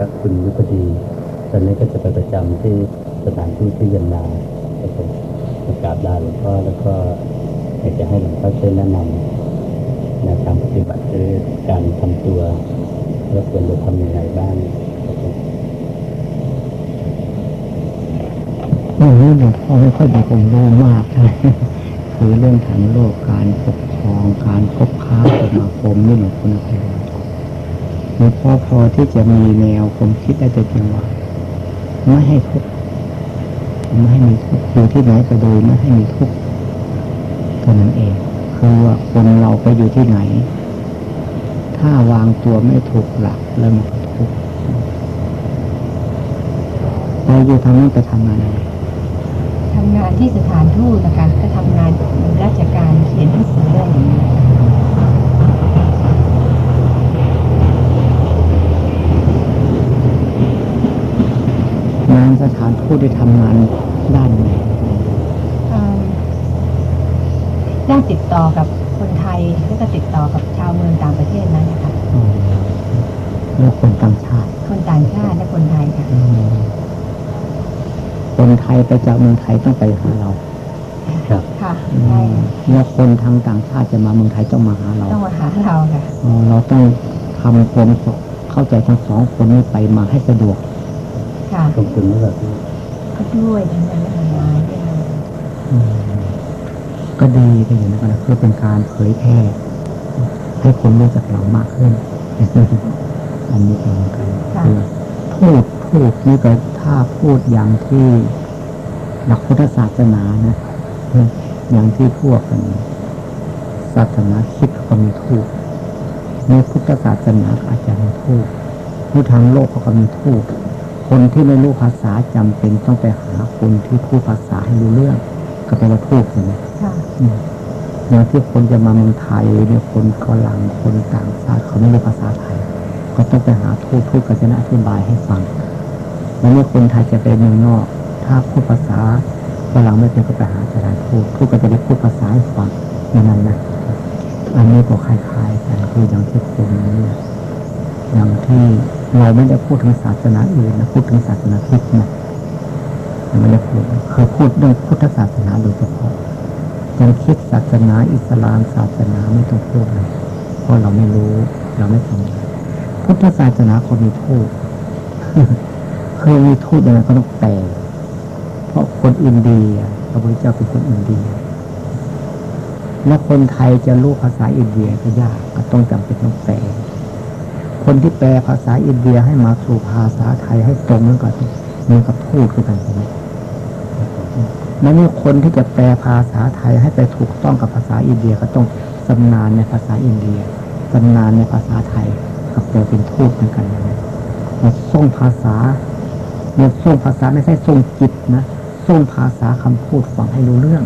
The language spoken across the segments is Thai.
กับคุณยุพดีตอนนี้ก็จะไปประจำที่สถานที่ที่ยันนาครับผมประกาศลาหลวงพ่อแล้วก็อยากจะให้หลวงพ่อช่วยแนะนำแนวทางปฏิบัติหรือการทำตัวแล้วควรจะทำยังไงบ้างครับผมเรื่องนี้หลวงพ่อไม่ค่อยมีความรู้มากนะคือเรื่องทางโลกการปกครองการคบค้าสมาคมนี่หลวงพ่อไม่ค่อย รู้หลวงพ่อพอที่จะมีแนวผมคิดได้แต่เพียงว่าไม่ให้ทุกข์ไม่ให้มีทุกข์อยู่ที่ไหนก็โดยไม่ให้มีทุกข์เท่านั้นเองคือว่าคนเราไปอยู่ที่ไหน ถ้าวางตัวไม่ถูกหลักแล้วมันก็ทุกข์ไปอยู่ทางนั้นไปทำงานอะไรทำงานที่สถานทูตนะคะก็ทำงานราชการเขียนหนังสืออะไรอย่าง งานสถานทูตได้ทำงานด้านไหนเอ่อได้ติดต่อกับคนไทยแล้วก็ติดต่อกับชาวเมืองต่างประเทศนั้นนะคะอ๋อแล้วคนต่างชาติ คนต่างชาติและคนไทยค่ะอืมคนไทยไปจากเมืองไทยต้องไปหาเรา ครับค่ะอืใช่มแล้วคนทางต่างชาติจะมาเมืองไทยต้องมาหาเราต้องมาหาเราค่ะอ๋อเราต้องทำความเข้าใจทั้งสองคนนี้ไปมาให้สะดวก ค่ะขอบคุณมากครับก็ด้วยทั้งนั้นนะคะมาด้วยกันอืมก็ดีไปอย่างนั้นก็นะคือเป็นการเผยแพร่ให้คนรู้จักเรามากขึ้น อันนี้เป็นการค่ะคือพูดพูดนี่ก็ถ้าพูดอย่างที่หลักพุทธศาสนานะอย่างที่พวกกันศาสนาคริดเขาก็มีทูตในพุทธศาสนาก็อาจจะมีทูตในทางโลกเขาก็มีทูต คนที่ไม่รู้ภาษาจำเป็นต้องไปหาคนที่พูดภาษาให้รู้เรื่อง ก็แปลว่าทูตใช่ไหมค่ะอืมอย่างที่คนจะมาเมืองไทยเนี่ยคนฝรั่งคนต่างชาติเขาไม่รู้ภาษาไทย ก็ต้องไปหาทูตทูตก็จะอธิบายให้ฟังแล้วเมื่อคนไทยจะไปเมืองนอก ถ้าพูดภาษาฝรั่งไม่เป็นก็ไปหาสถานทูตทูตก็จะได้พูดภาษาให้ฟังอย่างนั้นนะอันนี้ก็คล้ายๆกันคืออย่างที่คนเนี่ย อย่างที่เราไม่ได้พูดถึงศาสนาอื่นนะพูดถึงศาสนาคริสต์นะไม่ได้พูดคือพูดเรื่องพุทธศาสนาโดยเฉพาะยังคิดศาสนาอิสลามศาสนาไม่ต้องพูดเลยเพราะเราไม่รู้เราไม่ทำพุทธศาสนาคนมีทูตเคยมีทูตยังไงก็ต้องแปลเพราะคนอินเดียพระพุทธเจ้าเป็นคนอินเดียและคนไทยจะรู้ภาษาอินเดียก็ยากก็ต้องจำเป็นต้องแปล คนที่แปลภาษาอินเดียให้มาสู่ภาษาไทยให้ตรงนั้นก็เหมือนกับทูตคือกันใช่ไหมแล้วนี่คนที่จะแปลภาษาไทยให้ไปถูกต้องกับภาษาอินเดียก็ต้องชำนาญในภาษาอินเดียชำนาญในภาษาไทยกับแปลเป็นทูตเหมือนกันนะมาส่งภาษาเนี่ยส่งภาษาไม่ใช่ส่งจิตนะส่งภาษาคำพูดฟังให้รู้เรื่อง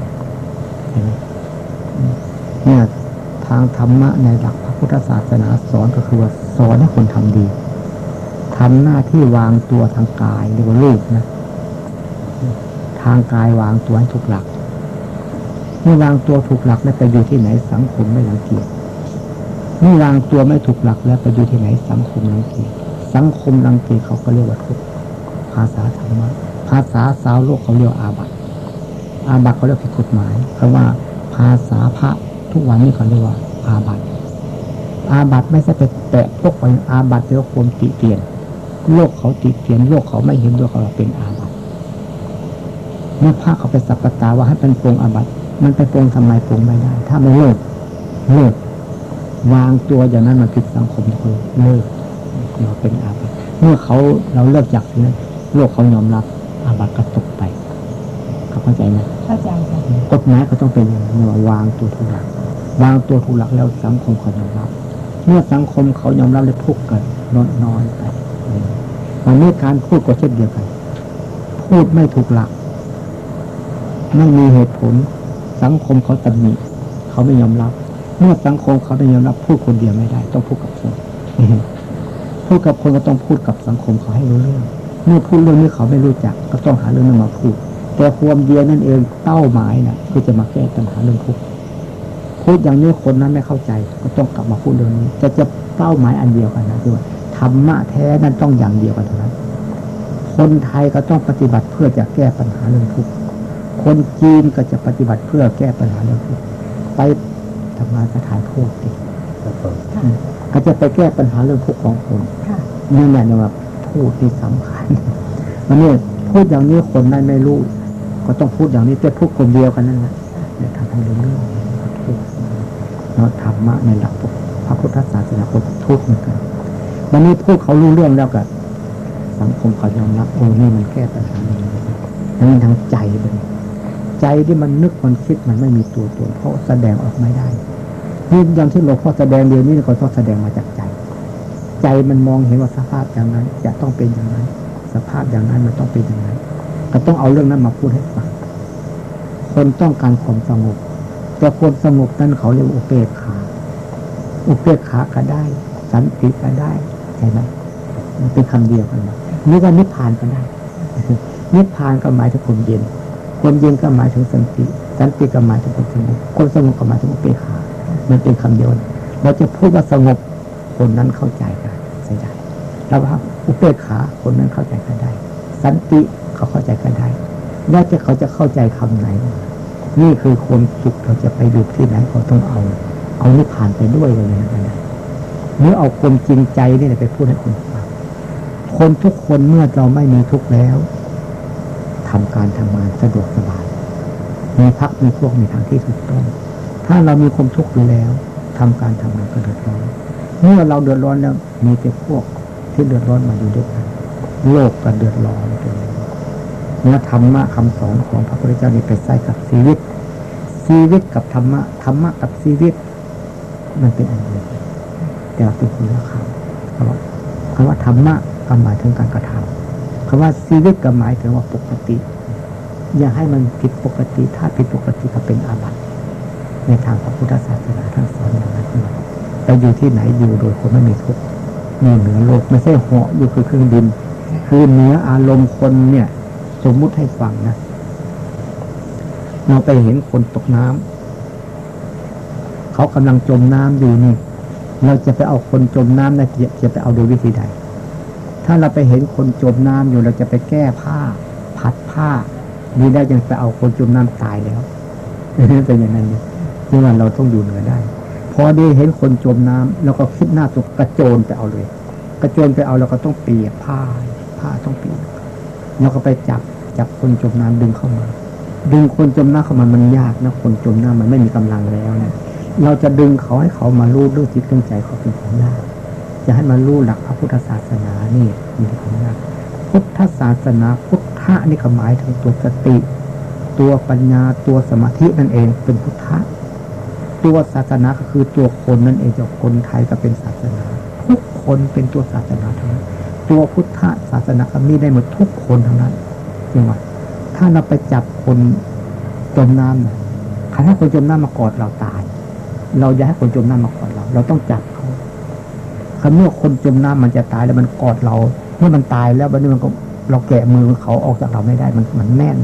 เห็นไหมเนี่ยทางธรรมะในหลักพระพุทธศาสนาสอนก็คือว่า สอนให้คนทำดีทำหน้าที่วางตัวทางกายเรียกว่ารูปนะ ทางกายวางตัวให้ถูกหลักเมื่อวางตัวถูกหลักแล้วไปอยู่ที่ไหนสังคมไม่รังเกียจเมื่อวางตัวไม่ถูกหลักแล้วไปอยู่ที่ไหนสังคมรังเกียจสังคมรังเกียจเขาก็เรียกว่าทุกภาษาธรรมะภาษาสาวโลกเขาเรียกว่าอาบัติอาบัติเขาเรียกผิดกฎหมาย เพราะว่าภาษาพระทุกวันนี้เขาเรียกว่าอาบัติ อาบัติไม่ใช่ไปแตะพวกไปอาบัติเรียกว่าความติเตียน โลกเขาติเตียน โลกเขาไม่เห็นด้วยเขาเป็นอาบัติเมื่อพระเขาไปสัปปตาว่าให้เป็นปรงอาบัติมันไปปรงทำไมปรงไม่ได้ ถ้าไม่เลิกเลิกวางตัวอย่างนั้นมันผิดสังคมทุกคนเลิกเราเป็นอาบัติเมื่อเขาเราเลิกจากนั้นโลกเขายอมรับอาบัติก็ตกไปเขาเข้าใจไหมเข้าใจค่ะกฎหมายก็ต้องเป็นอย่างนี้ว่าวางตัวถูกหลักวางตัวถูกหลักแล้วสังคมเขายอมรับ เมื่อสังคมเขายอมรับเลยทุกข์กันลดน้อยไปวันนี้การพูดก็เช่นเดียวกัน พูดไม่ถูกหลัก ไม่มีเหตุผล สังคมเขาตำหนิเขาไม่ยอมรับ เมื่อสังคมเขาไม่ยอมรับพูดคนเดียวไม่ได้ ต้องพูดกับคนพูดกับคนก็ต้องพูดกับสังคมเขาให้รู้เรื่อง เมื่อพูดเรื่องนี้เขาไม่รู้จัก ก็ต้องหาเรื่องนั้นมาพูด แต่ความเดียวนั่นเองเป้าหมายนะ่ะคือจะมาแก้ปัญหาเรื่องทุกข์ พูดอย่างนี้คนนั้นไม่เข้าใจ ก็ต้องกลับมาพูดเรื่องนี้ จะจะเป้าหมายอันเดียวกันนะด้วยธรรมะแท้นั้นต้องอย่างเดียวกันเท่านั้น คนไทยก็ต้องปฏิบัติเพื่อจะแก้ปัญหาเรื่องทุกข์คนจีนก็จะปฏิบัติเพื่อแก้ปัญหาเรื่องทุกข์ไปทำงานสถานทูตดิครับผมค่ะก็จะไปแก้ปัญหาเรื่องทุกข์ของคนค่ะนี่แหละนะว่าพูดที่สำคัญมันเนี่ยพูดอย่างนี้คนนั้นไม่รู้ ก็ต้องพูดอย่างนี้แต่พูดคนเดียวกันนั่นแหละเนี่ยทำให้รู้เรื่อง เนาะธรรมะในหลักพระพุทธศาสนาพุทธทุกข์เหมือนกันวันนี้พูดเขารู้เรื่องแล้วก็สังคมเขายอมรับโอ้นี่มันแก้ปัญหานี้นั่นทางใจมันใจที่มันนึกมันคิดมันไม่มีตัวตนเพราะแสดงออกไม่ได้นี่อย่างที่หลวงพ่อแสดงเดียวนี้ก็ต้องแสดงมาจากใจ ใจมันมองเห็นว่าสภาพอย่างนั้นจะต้องเป็นอย่างนั้น สภาพอย่างนั้นมันต้องเป็นอย่างนั้น ก็ต้องเอาเรื่องนั้นมาพูดให้ฟังคนต้องการความสงบ แต่ความสงบนั้นเขาเรียกอุเบกขา อุเบกขาก็ได้ สันติก็ได้ใช่ไหมมันเป็นคำเดียวกันนะนี่ว่านิพพานก็ได้ นิพพานก็หมายถึงความเย็นความเย็นก็หมายถึงสันติสันติก็หมายถึงความสงบความสงบก็หมายถึงอุเบกขา มันเป็นคำเดียวกันเราจะพูดว่าสงบคนนั้นเข้าใจกันใช่ไหมเราว่าอุเบกขาคนนั้นเข้าใจกันได้ สันติเขาเข้าใจกันได้แล้วจะเขาจะเข้าใจคำไหน นี่คือความสุขเราจะไปอยู่ที่ไหนเขาต้องเอา เอานิพพานไปด้วยเลยนะเมื่อเอาความจริงใจนี่แหละไปพูดให้คนฟังคนทุกคนเมื่อเราไม่มีทุกข์แล้วทำการทำงานสะดวกสบายมีพักมีพวกมีทางที่ถูกต้อง ถ้าเรามีความทุกข์อยู่แล้วทำการทำงานก็เดือดร้อนเมื่อเราเดือดร้อนแล้วมีแต่พวกที่เดือดร้อนมาอยู่ด้วยกันโลกก็เดือดร้อนไปเลย เมื่อธรรมะคำสอนของพระพุทธเจ้านี่ไปใส่กับชีวิต ชีวิตกับธรรมะธรรมะกับชีวิต มันเป็นอันเดียวแต่เป็นคนละคำคำว่าคำว่าธรรมะก็หมายถึงการกระทำคำว่าชีวิตก็หมายถึงว่าปกติ อย่าให้มันผิดปกติ ถ้าผิดปกติก็เป็นอาบัติในทางพระพุทธศาสนาท่านสอนอย่างนั้นไปอยู่ที่ไหนอยู่โดยคนไม่มีทุกข์มีเหนือโลกไม่ใช่เหาะอยู่คือเครื่องบิน คือเหนืออารมณ์คนเนี่ย สมมุติให้ฟังนะ เราไปเห็นคนตกน้ำเขากำลังจมน้ำอยู่นี่ เราจะไปเอาคนจมน้ำนะจะจะไปเอาโดยวิธีใด ถ้าเราไปเห็นคนจมน้ำอยู่เราจะไปแก้ผ้า พัดผ้านี่ได้ยังไปเอาคนจมน้ำตายแล้วเป็นอย่างนั้นเนี่ยที่ว่าเราต้องอยู่เหนือได้ พอได้เห็นคนจมน้ำแล้วก็คิดหน้าตกกระโจนไปเอาเลย กระโจนไปเอาเราก็ต้องเปียกผ้าผ้าต้องเปียก แล้วก็ไปจับจับคนจมน้ำดึงเข้ามา ดึงคนจมน้ำเข้ามามันยากนะคนจมน้ำมันไม่มีกำลังแล้วเนี่ยเราจะดึงเขาให้เขามารู้ด้วยจิตเรื่องใจเขาเป็นของยากจะให้มารู้หลักพระพุทธศาสนานี่มีของยากพุทธศาสนาพุทธะนี่ก็หมายถึงตัวสติ ตัวปัญญาตัวสมาธินั่นเองเป็นพุทธะตัวศาสนาก็คือตัวคนนั่นเองจากคนไทยก็เป็นศาสนา ทุกคนเป็นตัวศาสนาทั้ง ตัวพุทธศาสนามีได้หมดทุกคนทั้งนั้นจริงไหมถ้าเราไปจับคนจมน้ำนะใครให้คนจมน้ำมากอดเราตาย เราอย่าให้คนจมน้ำมากอดเรา เราต้องจับเขาคำเมื่อคนจมน้ำมันจะตายแล้วมันกอดเราเมื่อมันตายแล้ววันนี้มันก็เราแกะมือเขาออกจากเราไม่ได้มันมันแน่น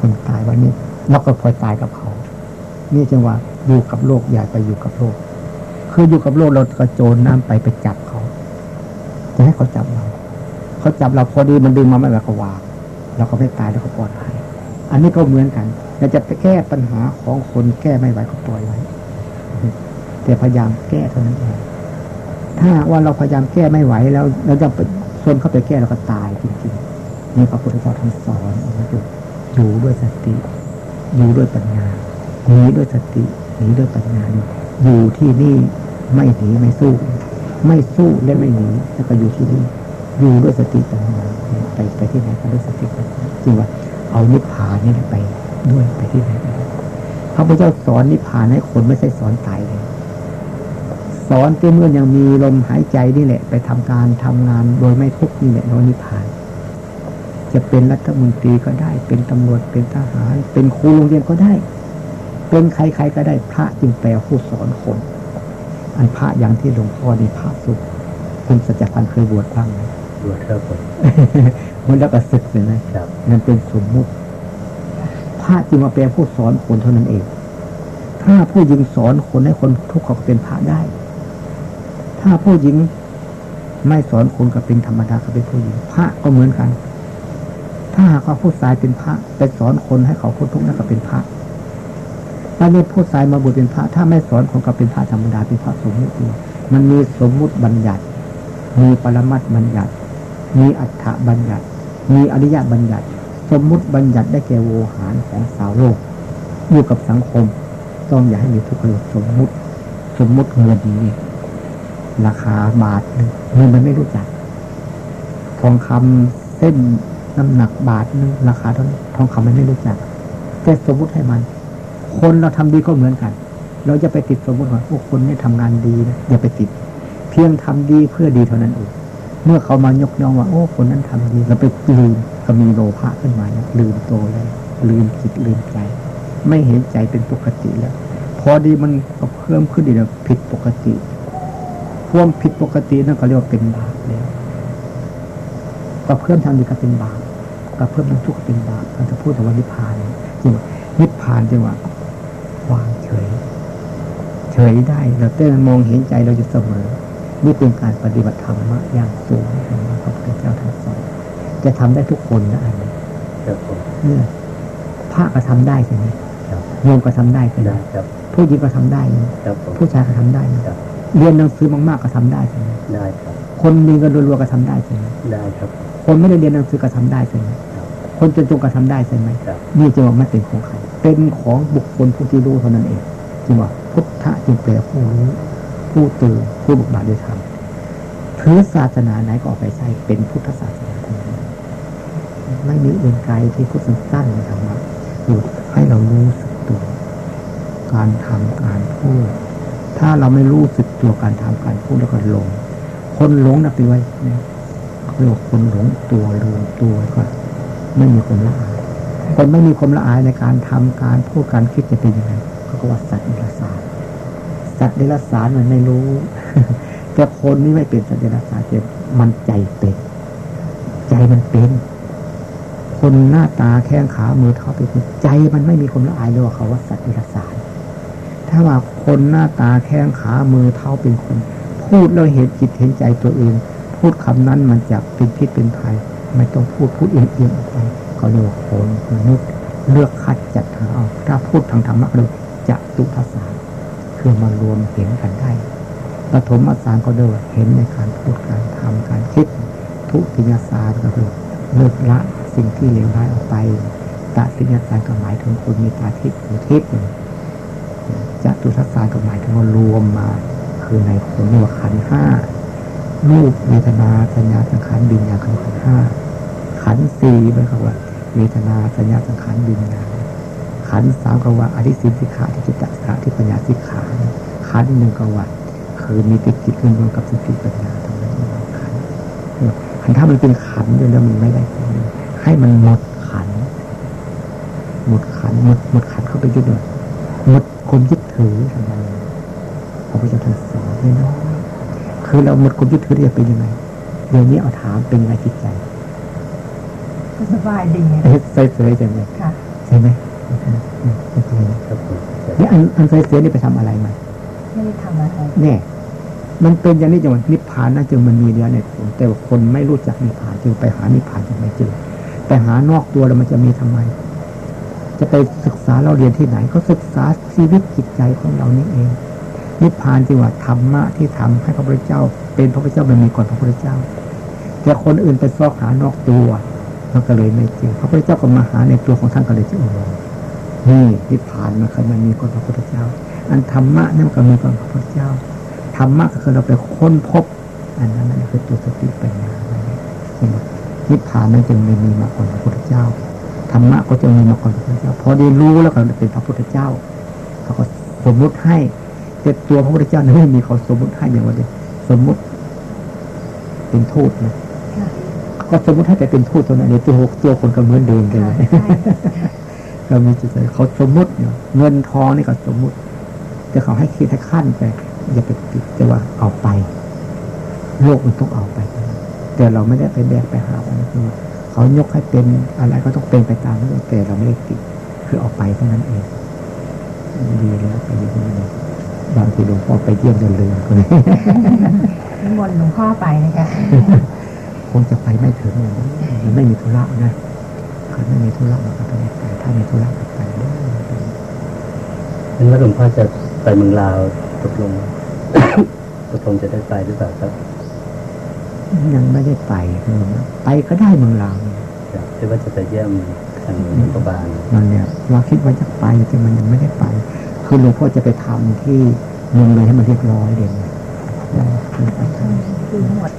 คนตายวันนี้เราก็พลอยตายกับเขา นี่จึงว่าอยู่กับโลกอย่าไปอยู่กับโลก คืออยู่กับโลกเรากระโจนน้ำไปไปจับเขา จะให้เขาจับเราเขาจับเราพอดีมันดึงมาไม่แบบเขาวางเราก็ไม่ตายแล้วก็ปลอดภัยอันนี้ก็เหมือนกันเราจะไปแก้ปัญหาของคนแก้ไม่ไหวก็ปล่อยไว้แต่พยายามแก้เท่านั้นเองถ้าว่าเราพยายามแก้ไม่ไหวแล้วเราจะไปส่วนเข้าไปแก้เราก็ตายจริงๆนี่พระพุทธเจ้าท่านสอนอยู่อยู่ด้วยสติ อยู่ด้วยปัญญาหนีด้วยสติหนีด้วยปัญญาอยู่ที่นี่ไม่หนีไม่สู้ ไม่สู้และไม่หนีแล้วก็อยู่ที่นี่อยู่ด้วยสติปัญญาไปไปที่ไหนก็ด้วยสติปัญญาจริงว่า เอานิพพานนี่ไปด้วยไปที่ไหนก็ได้พระพุทธเจ้าสอนนิพพานให้คนไม่ใช่สอนตายเลยสอนที่เมื่อยังมีลมหายใจนี่แหละ ไปทำการทำงานโดยไม่ทุกนี่แหละโดยนิพพาน จะเป็นรัฐมนตรีก็ได้ เป็นตำรวจเป็นทหาร เป็นครูโรงเรียนก็ได้ เป็นใครๆก็ได้พระจึงแปลผู้สอนคน อันพระอย่างที่หลวงพ่อนี่พระสุขคุณสัจพันธ์เคยบวชบ้างไหมบวชครับผมมันแล้วก็ศึกเลยนะครับนั่นเป็นสมมุติ พระจึงมาแปลผู้สอนคนเท่านั้นเอง ถ้าผู้หญิงสอนคนให้คนทุกข์เขาก็เป็นพระได้ ถ้าผู้หญิงไม่สอนคนก็เป็นธรรมดาก็เป็นผู้หญิง พระก็เหมือนกัน ถ้าหากว่าผู้ชายเป็นพระไปสอนคนให้เขาพ้นทุกข์นั่นก็เป็นพระ ถ้าเนี่ยผู้ชายมาบวชเป็นพระ ถ้าไม่สอนคนก็เป็นพระธรรมดาเป็นพระสมมุติมันมีสมมุติบัญญัติ มีปรมัตบัญญัติ มีอัฏฐบัญญัติ มีอริยบัญญัติ สมมุติบัญญัติได้แก่โวหารของสาวโลก อยู่กับสังคม ต้องอย่าให้มีทุกข์เลยสมมุติ สมมุติเงินนี่ราคาบาทหนึ่งเงินมันไม่รู้จัก ทองคำเส้นน้ำหนักบาทหนึ่งราคาเท่านั้ทองคำมันไม่รู้จักแต่สมมุติให้มัน คนเราทำดีก็เหมือนกัน เราจะไปติดสมมติว่าพวกคนนี้ทำงานดีนะอย่าไปติด เพียงทำดีเพื่อดีเท่านั้นเองเมื่อเขามายกย่องว่า โอ้คนนั้นทำดีเราไปลืมก็มีโลภะขึ้นมาแล้วลืมโตแล้วลืมจิตลืมใจ ไม่เห็นใจเป็นปกติแล้ว พอดีมันก็เพิ่มขึ้นอีแล้วผิดปกติความผิดปกตินั่นก็เรียกว่าเป็นบาปแล้วก็เพิ่มทำดีก็เป็นบาปก็เพิ่มทุกข์ก็เป็นบาปเราจะพูดแต่ว่านิพพานจริงว่านิพพานจริงว่า วางเฉย เฉยได้เราเต้นมองเห็นใจเราอยู่เสมอ นี่เป็นการปฏิบัติธรรมะอย่างสูงของพระพุทธเจ้าท่านสอนจะทำได้ทุกคนนะอันนี้ครับผมเนี่ยพระก็ทำได้ใช่ไหมครับโยมก็ทำได้ใช่ไหมได้ครับผู้หญิงก็ทำได้นะครับผมผู้ชายก็ทำได้นะครับเรียนหนังสือมากๆก็ทำได้ใช่ไหมได้ครับคนมีเงินรัวๆก็ทำได้ใช่ไหมได้ครับ คนไม่ได้เรียนหนังสือก็ทำได้ใช่ไหมครับคนจนๆก็ทำได้ใช่ไหมครับนี่จะว่าไม่เป็นของใคร เป็นของบุคคลผู้ที่รู้เท่านั้นเองจึงว่าพุทธะจึงแปลผู้รู้ผู้ตื่นผู้บุกบานด้วยธรรมถือศาสนาไหนก็เอาไปใช้เป็นพุทธศาสนาทั้งนั้นไม่มีอื่นไกลที่พุทธสั้นๆในธรรมะอยู่ให้เรารู้สึกตัว การทำการพูด ถ้าเราไม่รู้สึกตัวการทำการพูดแล้วก็หลง คนหลงนะเป็นไว้เรียกว่าคนหลงตัวลืมตัวก็ไม่มีความละอาย คนไม่มีความละอายในการทำการพูดการคิดจะเป็นยังไงเขาก็ว่าสัตว์เดรัจฉานสัตว์เดรัจฉานมันไม่รู้ แต่คนนี่ไม่เป็นสัตว์เดรัจฉานแต่มันใจเป็น ใจมันเป็น คนหน้าตาแข้งขามือเท้าเป็นคนใจมันไม่มีความละอายเลยว่าเขาว่าสัตว์เดรัจฉานถ้าว่าคนหน้าตาแข้งขามือเท้าเป็นคน พูดแล้วเห็นจิตเห็นใจตัวเอง พูดคำนั้นมันจะเป็นพิษเป็นภัยไม่ต้องพูดพูดเอียงเอียงออกไป เขาเรียกว่าคนมนุษย์เลือกคัดจัดหาเอาถ้าพูดทางธรรมะเลยจะตุภาษาคือมารวมเห็นกันได้ปฐมสารก็เรียกว่าเห็นในการพูดการทำการคิด ทุติยสารก็คือเลิกละสิ่งที่เลวร้ายออกไปตติยสารก็หมายถึงคนมีตาทิพย์หูทิพย์จตุทัสสารก็หมายถึงว่ารวมมา คือในคนเรียกว่าขันห้ารูปเวทนาสัญญาสังขารบิญญาณขันห้าขันสี่เป็นคำว่า เวทนาสัญญาสังขารบิญญาณขันสามก็ว่าอธิสินสิกขาที่จิตตสิกขาที่ปัญญาสิกขาขันหนึ่งก็ว่าคือมีติดจิตขึ้นรวมกับสติปัญญาตรงนั้นขันขันถ้ามันเป็นขันธ์ด้วยแล้วมันไม่ได้ให้มันหมดขัน หมดขันหมดหมดขันเข้าไปยึดเลยหมดความยึดถือทำไมพระพุทธเจ้าสอนไม่น้อยคือเราหมดความยึดถือจะเป็นยังไงเดี๋ยวนี้เอาถามเป็นยังไงจิตใจ สบายดีเอ๊ะเฉยๆใช่ไหมค่ะใช่ไหมอืมอืมเฉยครับผมๆนี่อันอันเฉยๆนี่ไปทำอะไรมาไม่ได้ทำอะไรแน่มันเป็นอย่างนี้จังหวะนิพพานนะจึงมันมีเดียวในผมแต่ว่าคนไม่รู้จักนิพพานจึงไปหานิพพานจึงไม่เจอแต่หานอกตัวแล้วมันจะมีทำไม จะไปศึกษาเราเรียนที่ไหน ก็ศึกษาชีวิตจิตใจของเรานี่เอง นิพพานจึงว่าธรรมะที่ทำให้พระพุทธเจ้า เป็นพระพุทธเจ้ามันมีก่อนพระพุทธเจ้าแต่คนอื่นไปซอกหานอกตัว มันก็เลยไม่เจอพระพุทธเจ้าก็มาหาในตัวของท่านก็เลยจะเออนี่นิพพานมันเคยมันมีก่อนพระพุทธเจ้า อันธรรมะนั่นมันก็มีก่อนพระพุทธเจ้าธรรมะก็คือเราไปค้นพบ อันนั้นนั่นคือตัวสติปัญญาอะไรเนี่ยใช่ไหมนิพพานนั้นจึงไม่มีมาก่อนพระพุทธเจ้าธรรมะก็จะมีมาก่อนพระพุทธเจ้าพอได้รู้แล้วก็เป็นพระพุทธเจ้าเขาก็สมมุติให้แต่ตัวพระพุทธเจ้านั้นไม่มีเขาสมมุติให้อย่างว่าเดียสมมุติเป็นโทูตนะ ก็สมมติให้แต่เป็นทูตตัวนั้นเดียวตัวตัวคนก็เหมือนเดิมเลยค่ะใช่เรามีจิตใจเขาสมมุติเนี่ยเงินทองนี่ก็สมมุติ แต่เขาให้คิดให้ขั้นไปอย่าไปติดแต่ว่าเอาไป โลกมันต้องเอาไป แต่เราไม่ได้ไปแบกไปหามันคือว่าเขายกให้เป็นอะไรก็ต้องเป็นไปตามนั้นแต่เราไม่ได้ติดคือเอาไปเท่านั้นเองดีแล้วไปอยู่ที่นั่นเองบางทีหลวงพ่อไปเยี่ยมเรือคนนี้นิมนต์หลวงพ่อไปนะคะ คงจะไปไม่ถึงเลยมันไม่มีธุระนะถ้าไม่มีธุระเราก็ต้องไปถ้ามีธุระก็ไปได้เห็นว่าหลวงพ่อจะไปเมืองลาวตกลงตกลงจะได้ไปหรือเปล่าครับ ยังไม่ได้ไปเมืองไปก็ได้เมืองลาวครับที่ว่าจะไปเยี่ยมทางหลวงพระบางนั่นเนี่ยเราคิดว่าจะไปแต่มันยังไม่ได้ไป คือหลวงพ่อจะไปทำที่เมืองเลยให้มันเรียบร้อยเด่นได้คือไปทำ คือหมด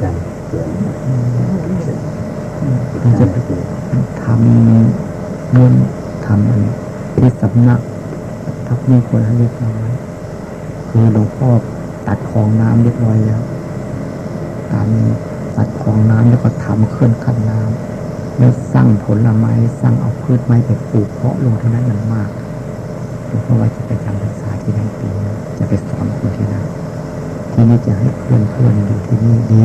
อย่างเพื่อนมันจะทำเงินทำอะไรที่สำนักทับนี่คนเรียบร้อยคือหลวงพ่อตัดคลองน้ำเรียบร้อยแล้วตามตัดคลองน้ำแล้วก็ทำเคลื่อนคันน้ำแล้วสร้างผลไม้สร้างเอาพืชไม้ไปปลูกเพาะลงเท่านั้นมันมากหลวงพ่อว่าจะไปจำพรรษาที่นั่นปีจะไปสอนคนที่นั่นที่นี่จะให้เพื่อนเพื่อนอยู่ที่นี่ดี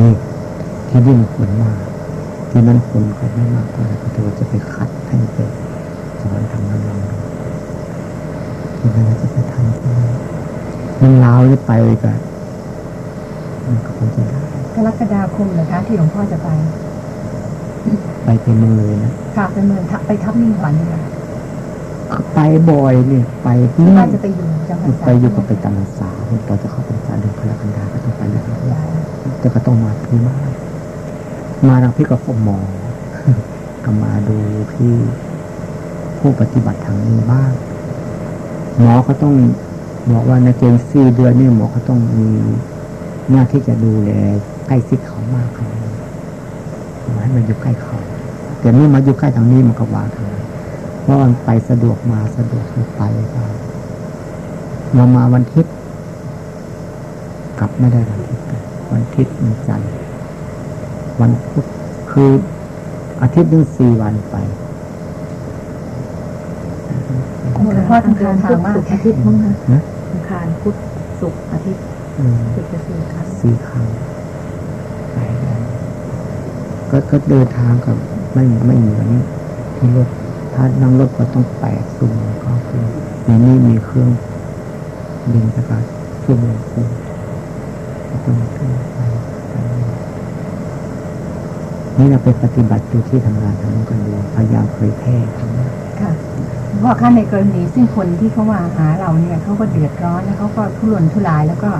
ที่นี่มันควรมาก ที่นั่นคนเขาไม่มากเท่าไหร่ก็ถือว่าจะไปคัดให้ไปสอนทำน้ำลองดูที่นั่นเราจะไปทำที่นั่นมันลาวนี่ไปก็มันก็คงจะได้กรกฎาคมนะคะที่หลวงพ่อจะไป ไปเป็นเมืองเลยนะค่ะไปเมืองทับไปทับมิ่งขวัญนี่ค่ะไปบ่อยเนี่ยไปที่ที่นี่ว่าจะไปอยู่จำพรรษาไปอยู่กับไปตามภาษาคนต่อจะเข้าพรรษาเดือนพฤษภาคมก็ต้องไปเลยแต่ก็ต้องมาที่บ้าน มาทางพี่กับพ่อหมอก็มาดูที่ผู้ปฏิบัติทางนี้บ้าง หมอเขาต้องบอกว่าในเกณฑ์สี่เดือนนี่หมอเขาต้องมีหน้าที่จะดูแลใกล้ชิดเขามากเขาให้มันอยู่ใกล้เขา แต่เมื่อมาอยู่ใกล้ทางนี้มันก็วางทางนั้เพราะมันไปสะดวกมาสะดวกไปก็เรามาวันทิตย์กลับไม่ได้วันทิตย์วันทิตย์วันจันทร์ วันพุธคืออาทิตย์หนึงสี่วันไปหลวงพ่อต้องการทางมากอาทิตย์มั้งคะนะอังคารพุธศุกร์อาทิตย์อืมศุกร์จะสี่ครั้งสี่ครั้งไปได้ก็ก็เดินทางกับไม่ไม่เหมือนที่รถถ้านั่งรถก็ต้องแปดชั่วโมงก็คือในนี้มีเครื่องบินประกาศชั่วโมงครึ่งก็ต้องขึ้นไปไป นี่เราไปปฏิบัติอยู่ที่ทำงานทำกันดูพยายามเผยแพร่ทำนะค่ะเพราะขั้นในกรณีซึ่งคนที่เขามาหาเราเนี่ยเขาก็เดือดร้อนแล้วเขาก็ทุรนทุรายแล้วก็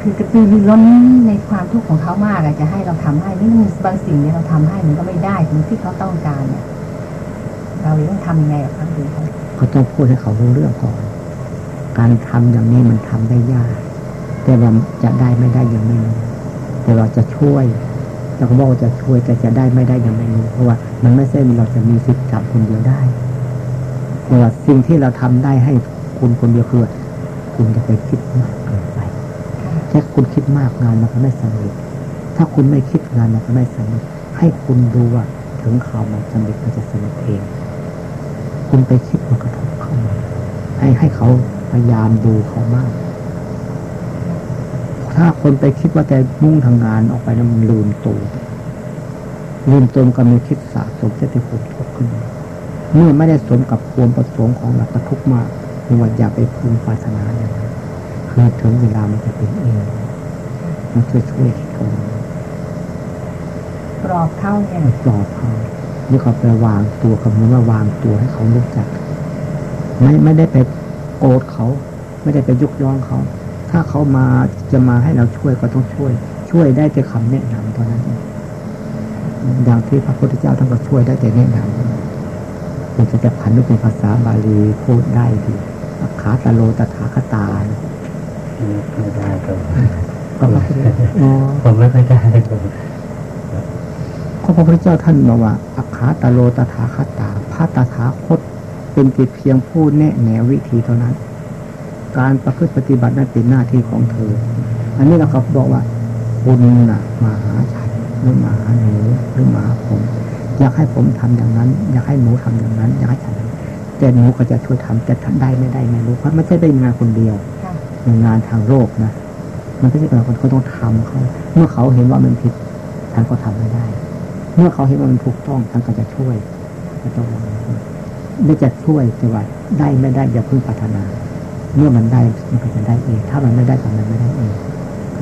คือกระตือรือร้นในความทุกข์ของเขามากอะจะให้เราทำให้นี่บางสิ่งเนี่ยเราทำให้มันก็ไม่ได้ถึงที่เขาต้องการเนี่ย เราต้องทำยังไงกับเขาดูเขาเขาต้องพูดให้เขารู้เรื่องก่อน การทำอย่างนี้มันทำได้ยาก แต่ว่าจะได้ไม่ได้ยังไม่รู้แต่เราจะช่วย เราก็บอกว่าจะช่วยแต่จะได้ไม่ได้ยังไม่รู้เพราะว่ามันไม่ใช่เราจะมีสิทธิ์ทำคนเดียวได้เพราะว่าสิ่งที่เราทำได้ให้คุณคนเดียวคือคุณจะไปคิดมากเกินไปแค่คุณคิดมากงานมันก็ไม่สำเร็จถ้าคุณไม่คิดงานมันก็ไม่สำเร็จให้คุณดูว่าถึงข่าวมันสำเร็จมันจะสำเร็จเอง คุณไปคิดมันกระทบเข้ามาให้ให้เขาพยายามดูเขามาก ถ้าคนไปคิดว่าแต่มุ่งทางงานออกไปแล้วมันลืมตัวลืมตัวมันก็มีคิดสะสมจะติผลทุกข์ขึ้นมาเมื่อไม่ได้สมกับความประสงค์ของเราก็ทุกข์มากคือว่าอย่าไปพึงปรารถนาอย่างนั้นคือถึงเวลามันจะเป็นเองมันช่วยช่วยคิดกันกรอบเข้าเนี่ยปลอบเขานี่เขาไปวางตัวคำนี้ว่าวางตัวให้เขารู้จัก ไม่ไม่ได้ไปโกรธเขา ไม่ได้ไปยุกย้องเขา ถ้าเขามาจะมาให้เราช่วยก็ต้องช่วย ช่วยได้แต่คำแนะนำเท่านั้นเองอย่างที่พระพุทธเจ้าท่านก็ช่วยได้แต่แนะนำมันจะจะพันด้วยเป็นภาษาบาลีพูดได้ดีอัคขาตโลตถาคตาไม่ได้ครับก็ว่าอ๋อผมไม่ค่อยได้ครับเพราะพระพุทธเจ้าท่านบอกว่าอัคขาตโลตถาคตาพระตถาคตเป็นแต่เพียงผู้แนะแนววิธีเท่านั้น การประพฤติปฏิบัตินั้นเป็นหน้าที่ของเธอ อันนี้เราก็บอกว่าคุณน่ะมาหาฉันหรือมาหาหนูหรือมาหาผม อยากให้ผมทำอย่างนั้น อยากให้หนูทำอย่างนั้นอยากให้ฉันทำแต่หนูก็จะช่วยทำแต่ท่านได้ไม่ได้ไม่รู้เพราะไม่ใช่เป็นงานคนเดียวค่ะเป็นงานทางโลกนะมันไม่ใช่เป็นคนเขาต้องทำเขาเมื่อเขาเห็นว่ามันผิดท่านก็ทำไม่ได้ เมื่อเขาเห็นว่ามันถูกต้องท่านก็จะช่วยไม่ต้องวางได้จะช่วยแต่ว่าได้ไม่ได้อย่าเพิ่งปรารถนา เมื่อมันได้มันก็จะได้เอง ถ้ามันไม่ได้ก็มันไม่ได้เอง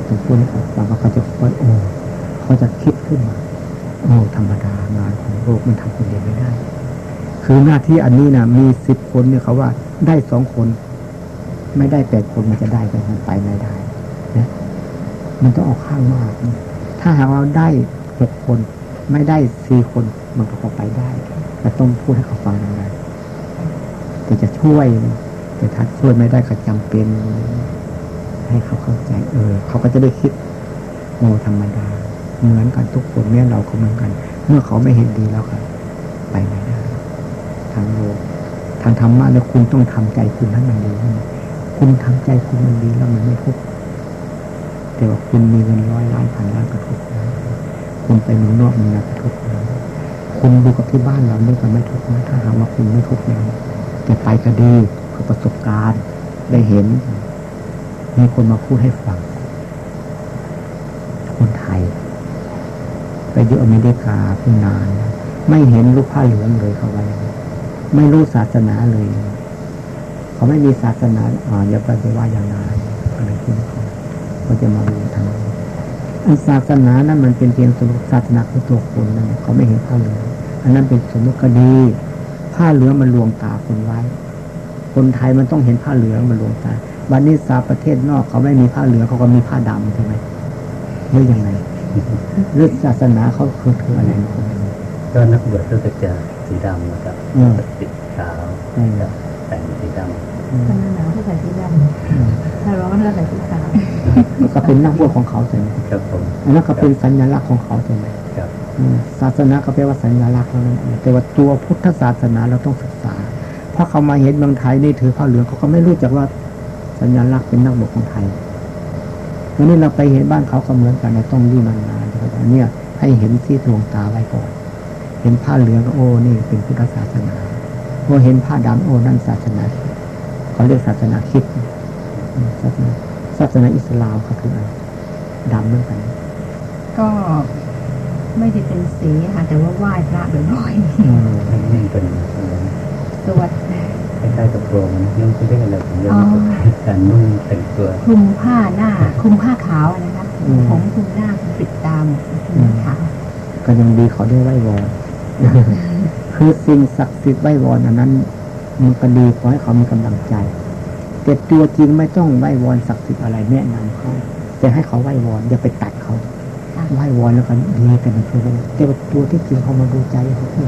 ถึงพูดให้เขาฟังว่าเขาจะค่อยโอ้เขาจะคิดขึ้นมาโอ้ธรรมดางานของโลกมันทำคนเดียวไม่ได้ คือหน้าที่อันนี้นะมีสิบคนเนี่ยเขาว่าได้สองคน ไม่ได้แปดคนมันจะได้ไปมันไปไม่ได้นะมันต้องออกข้างมาก ถ้าหากว่าได้หกคน ไม่ได้สี่คนมันก็พอไปได้แต่ต้องพูดให้เขาฟังยังไงแต่จะช่วย แต่ถ้าช่วยไม่ได้ก็จำเป็น ให้เขาเข้าใจ เออ เขาก็จะได้คิดโอ้ธรรมดา เหมือนกันทุกคนแม้เราก็เหมือนกัน เมื่อเขาไม่เห็นดีแล้วครับไปไม่ได้ทางโลกทางธรรมะแล้วคุณต้องทำใจคุณให้มันดี คุณทำใจคุณมันดีแล้วมันไม่ทุกข์แต่ว่าคุณมีเงินร้อยล้านพันล้านก็ทุกข์นะคุณไปเมืองนอกเมืองนาก็ทุกข์นะคุณดูกับที่บ้านเรานี่ก็ไม่ทุกข์นะถ้าหากว่าคุณไม่ทุกข์นะแต่ไปก็ดี คือประสบการณ์ได้เห็น มีคนมาพูดให้ฟัง คนไทย ไปอยู่อเมริกาเพิ่งนาน ไม่เห็นลูกผ้าเหลืองเลยเขาไว้ไม่รู้ศาสนาเลย เขาไม่มีศาสนาอ่าอย่าไปว่าอย่างไรอะไรพวกนี้เขาเขาจะมารู้ทางอันศาสนานั้นมันเป็นเพียงสมมติศาสนาคือตัวคนนั่นเขาไม่เห็นผ้าเหลืองอันนั้นเป็นสมมติคดีผ้าเหลืองมันลวงตาคนไว้ คนไทยมันต้องเห็นผ้าเหลืองมันลวงตาบันนี้ซาประเทศนอกเขาไม่มีผ้าเหลืองเขาก็มีผ้าดำใช่ไหมหรือยังไงเรื่องศาสนาเขาคือคืออะไรนะก็นักบวชรู้สึกจะสีดำนะครับอืมติดขาวอืมกับแต่งสีดอืมถ้าหนาวก็ใส่สีดำถ้าร้อนก็ใส่สีขาวมันก็เป็นนักบวชของเขาใช่ไหมำครับผมอันนั้นก็เป็นสัญลักษณ์ของเขาใช่ไหมครับอืมศาสนาก็แปลว่าสัญลักษณ์เท่านั้นเองแต่ว่าตัวพุทธศาสนาเราต้องศึกษา เพราะเขามาเห็นเมืองไทยนี่ถือผ้าเหลืองเขาก็ไม่รู้จักว่าสัญลักษณ์เป็นนักบวชของไทยวันนี้เราไปเห็นบ้านเขาก็เหมือนกันนะต้องรีบนานๆแต่ว่าเนี่ยให้เห็นที่ดวงตาไว้ก่อน เห็นผ้าเหลืองก็โอ้นี่เป็นพุทธศาสนาพอเห็นผ้าดำโอ้นั่นศาสนาเขาเรียกศาสนาคริดศาสนาศาสนาอิสลามเขาคืออะไรดำเหมือนกัน ก็ไม่ได้เป็นสีค่ะแต่ว่าไหว้พระบ่อยอืมนี่เป็นอะไรนะๆ สวดคล้ายๆกับโปรงนุ่งเขาเรียกอะไรผมเรียกอ๋อไม่ถูกการนุ่งแต่งตัวคลุมผ้าหน้าคลุมผ้าขาวอะนะคะผมคลุมหน้าปิดตาหมดคลุมขาวก็ยังดีเขาได้ไหว้วอนคือสิ่งศักดิ์สิทธิ์ไหว้วอนอันนั้นมันก็ดีขอให้เขามีกำลังใจ แต่ตัวจริงไม่ต้องไหว้วอนศักดิ์สิทธิ์อะไรแนะนำเขาแต่ให้เขาไหว้วอนอย่าไปตัดเขาไหว้วอนแล้วก็ดีแต่มันช่วยไม่ได้แต่ว่าตัวที่จริงเขามาดูใจเขาคือ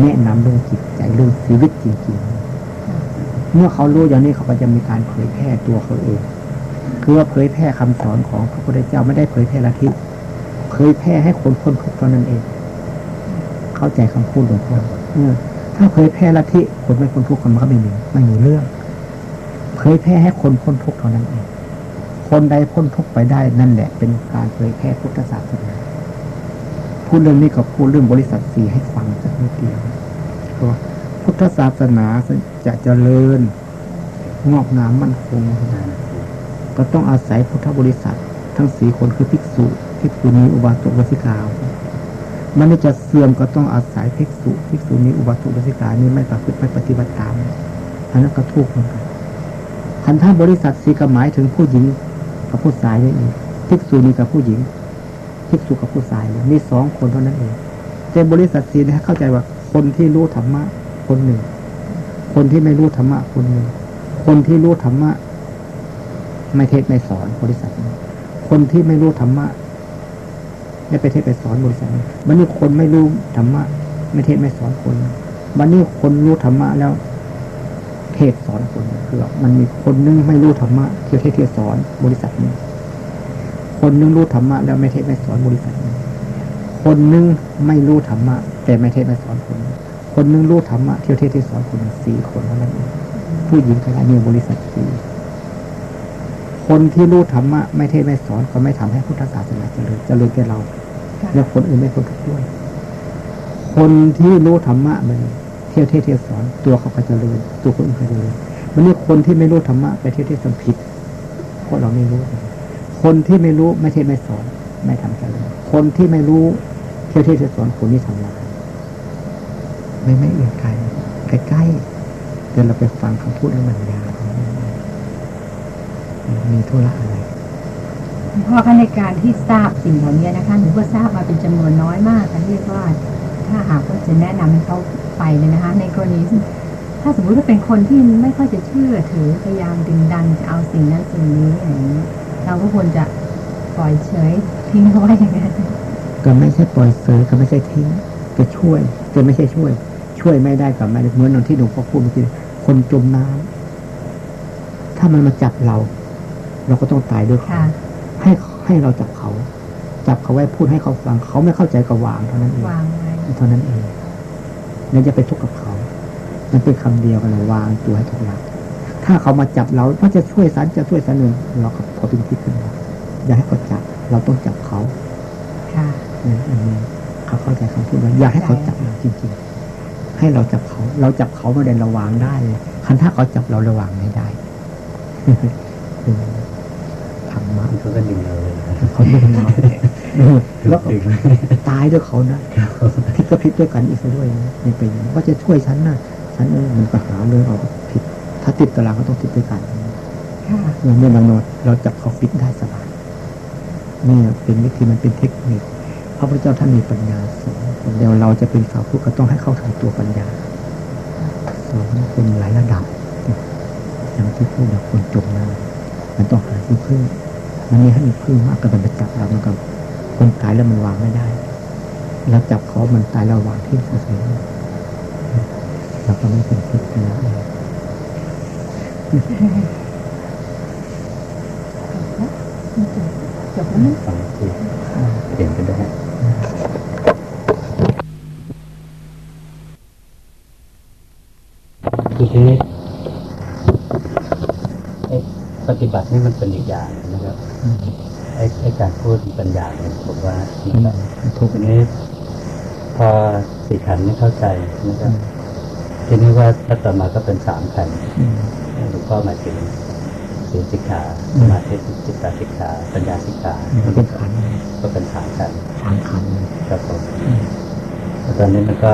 แนะนำเรื่องจิตใจเรื่องชีวิตจริงๆ เมื่อเขารู้อย่างนี้เขาก็จะมีการเผยแพร่ตัวเขาเอง คือว่าเผยแพร่คำสอนของพระพุทธเจ้าไม่ได้เผยแพร่ลัทธิเผยแพร่ให้คนพ้นทุกข์เท่านั้นเอง เข้าใจคำพูดหลวงพ่อถ้าเผยแพร่ลัทธิคนไม่พ้นทุกข์มันก็ไม่มีไม่มีเรื่อง เผยแพร่ให้คนพ้นทุกข์เท่านั้นเอง คนใดพ้นทุกข์ไปได้นั่นแหละ เป็นการเผยแพร่พุทธศาสนา พูดเรื่องนี้ก็พูดเรื่องบริษัทสีให้ฟังสักนิดเดียวก็พุทธศาสนาจะเจริญงอกงามมั่นคงก็ต้องอาศัยพุทธบริษัท ทั้งสี่คนคือภิกษุภิกษุณีอุบาสกอุบาสิกามันจะเสื่อมก็ต้องอาศัยภิกษุภิกษุณีอุบาสกอุบาสิกานี่ไม่ประพฤติไม่ปฏิบัติตามอันนั้นก็ทุกข์เหมือนกันคันถ้าบริษัทสีก็หมายถึงผู้หญิงกับผู้ชายนี่เองภิกษุณีกับผู้หญิง ภิกษุกับผู้ชายเนี่ยมีสองคนเท่านั้นเองแต่บริษัทสีนะเข้าใจว่า คนที่รู้ธรรมะคนหนึ่ง คนที่ไม่รู้ธรรมะคนหนึ่ง คนที่รู้ธรรมะไม่เทศไม่สอนบริษัทนี้คนที่ไม่รู้ธรรมะไม่ไปเทศไปสอนบริษัทนี้วันนี้คนไม่รู้ธรรมะไม่เทศไม่สอนคนวันนี้คนรู้ธรรมะแล้ว เทศสอนคนคือมันมีคนนึงไม่รู้ธรรมะเที่ยวเทศเที่ยวสอนบริษัทนี้ คนนึงรู้ธรรมะแล้วไม่เทศไม่สอนบริษัทคนนึงไม่รู้ธรรมะแต่ไม่เทศไม่สอนคน คนนึงรู้ธรรมะเที่ยวเทศเที่สอนคนสี่คนเท่านั้นเองผู้หญิงขนาดนี้บริษัทสี่คนที่รู้ธรรมะไม่เทศไม่สอนก็ไม่ทำให้พุทธศาสนาเจริญเจริญแก่เรา และคนอื่นไม่พ้นกข์ด้วย คนที่รู้ธรรมะมันเที่ยวเทศเที่ยวสอนตัวเขาก็เจริญตัวคนอื่นก็เจริญมันนี่คนที่ไม่รู้ธรรมะไปเที่ยวเทศสอนผิดเพราะเราไม่รู้ คนที่ไม่รู้ไม่เทศไม่สอน ไม่ทำเจริญคนที่ไม่รู้เที่ยวเทศเที่ยวสอนคนนี้ทำลายไม่ไม่อื่นใครใกล้ๆเดี๋ยวเราไปฟังคำพูดแล้วมันยาวมีธุระอะไรพ่อคะในการที่ทราบสิ่งเหล่านี้นะคะหนูก็ทราบมาเป็นจำนวนน้อยมากค่ะเรียกว่า ถ้าหากว่าจะแนะนำให้เขาไปเลยนะคะ ในกรณีถ้าสมมุติว่าเป็นคนที่ไม่ค่อยจะเชื่อถือพยายามดึงดันจะเอาสิ่งนั้นสิ่งนี้อย่างนี้ เราก็ควรจะปล่อยเฉยทิ้งเขาไว้อย่างนั้นก็ไม่ใช่ปล่อยเสยก็ไม่ใช่ทิ้งจะช่วยจะไม่ใช่ช่วย ช่วยไม่ได้กับไม่ได้เหมือนอย่างที่หลวงพ่อพูดเมื่อกี้คนจมน้ำถ้ามันมาจับเรา เราก็ต้องตายด้วยเขาค่ะให้ให้เราจับเขา จับเขาไว้พูดให้เขาฟัง เขาไม่เข้าใจก็วางเท่านั้นเองวางไว้เท่านั้นเองแล้วจะไปทุกข์กับเขา มันเป็นคำเดียวกันเลยวางตัวให้ถูกหลัก ถ้าเขามาจับเราว่าจะช่วยสันจะช่วยสันหนึ่งเราก็พอเป็นที่ขึ้นมาอย่าให้เขาจับ เราต้องจับเขาค่ะเนี่ยอันนี้เขาเข้าใจคำพูดว่าอย่าให้เขาจับเราจริงๆ ให้เราจับเขา เราจับเขาเมื่อใดเราวางได้เลยคันถ้าเขาจับเราเราวางไม่ได้คือธรรมะมันก็ดึงเราเลยนะเขาดึงเราเออแล้วก็ดึงตายด้วยเขานะพิษก็พิษด้วยกันอีกซะด้วยนะนี่เป็นว่าจะช่วยฉันนะฉันเออมันก็หาเรื่องเอาผิด ถ้าติดตารางก็ต้องติดด้วยกันค่ะอย่างนี้บางโนดเราจับเขาฟิตได้สบายนี่เป็นวิธีมันเป็นเทคนิคพระพุทธเจ้าท่านมีปัญญาสอนเดี๋ยวเราจะเป็นสาวผู้ก็ต้องให้เข้าถึงตัวปัญญาสอนเป็นหลายระดับ อย่างที่พูดแบบคนจมน้ำมันต้องหาที่พึ่งมันมีให้มีพึ่งมากก็มันไปจับเรามันก็คนตายแล้วมันวางไม่ได้แล้วจับเขามันตายแล้ววางที่เฉยๆเราก็ไม่เป็นพิษนะเลย จบแล้วมั้ยฟังคือเปลี่ยนไปได้คือทีนี้ไอ้ปฏิบัตินี่มันเป็นอีกอย่างนะครับไอ้ไอ้การพูดเป็นอย่างหนึ่งผมว่านะครับทุกทีนี้ พอสี่ขันไม่เข้าใจนะครับทีนี้ว่าถ้าต่อมาก็เป็นสามขัน หลวงพ่อหมายถึงศีลสิกขาสมาธิจิตตาสิกขา ปัญญาสิกขามันเป็นขันธ์ก็เป็นสามขันสามขันธ์เลยครับผมแต่ตอนนี้มันก็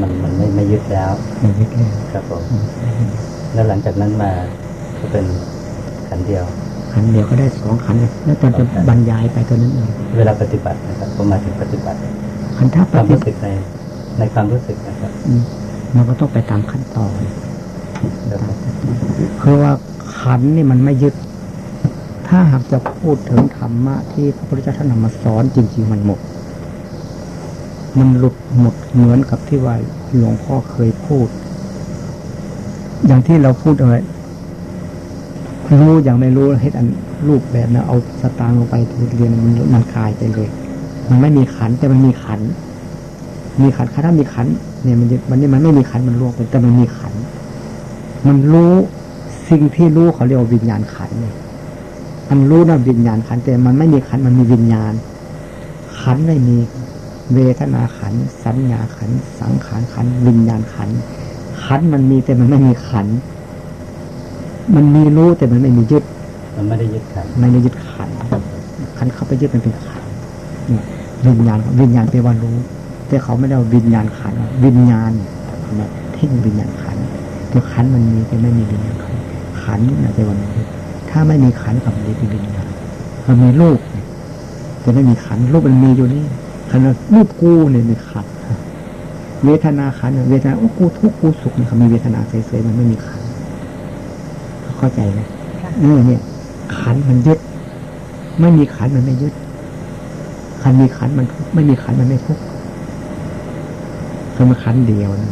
มันมันไม่ไม่ยึดแล้วไม่ยึดเลยครับผมแล้วหลังจากนั้นมาก็เป็นขันเดียว ขันธ์เดียวก็ได้สองขันธ์เลยแล้วตอนจะบรรยายไปตัวนั้นเองเวลาปฏิบัตินะครับพอมาถึงปฏิบัติขันธ์ถ้าคปวามฏิรู้บัสึติกในในความรู้สึกนะครับอืมมันก็ต้องไปตามขั้นตอน คือว่าขันนี่มันไม่ยึด ถ้าหากจะพูดถึงธรรมะที่พระพุทธเจ้าท่านนำมาสอนจริง ๆ มันหมด มันหลุดหมดเหมือนกับที่ว่าหลวงพ่อเคยพูด อย่างที่เราพูดเอาไว้รู้อย่างไม่รู้เฮ็ดอันรูปแบบนะเอาสตางค์ลงไปเรียนมันมันคลายไปเลย มันไม่มีขันแต่มันมีขัน มีขันถ้ามีขันเนี่ยมันมันนี่มันไม่มีขันมันรวมเป็นแต่มันมีขัน มันรู้สิ่งที่รู้เขาเรียกว่าวิญญาณขันธ์เนี่ยมันรู้นะวิญญาณขันธ์แต่มันไม่มีขันธ์มันมีวิญญาณ ขันธ์ไม่มีเวทนาขันธ์สัญญาขันธ์สังขารขันธ์วิญญาณขันธ์ขันธ์มันมีแต่มันไม่มีขันธ์มันมีรู้แต่มันไม่มียึด มันไม่ได้ยึดขันไม่ได้ยึดขันธ์ขันธ์เข้าไปยึดมันเป็นขันธ์เนี่ยวิญญาณวิญญาณแปลว่ารู้ แต่เขาไม่ได้เอาวิญญาณขันธ์วิญญาณนะเท่งวิญญาณขันธ์ ตัวขันมันมีแต่ไม่มีวิญญาณขันขันธ์นะแปลว่ารู้ถ้าไม่มีขันกับมันเป็นวิญญาณมันมีรูปเนี่ยแต่ไม่มีขันรูปมันมีอยู่นี่ขันรูปกูเนี่ยมีขันเวทนาขันเนี่ยเวทนาโอ้กูทุกกูสุขเนี่ยมีเวทนาเฉยๆมันไม่มีขันเข้าใจไหมค่เออเนี่ย ขันมันยึด ไม่มีขันมันไม่ยึด ขันมีขันมันทุกไม่มีขันมันไม่ทุกข์คือมันขันเดียวนะ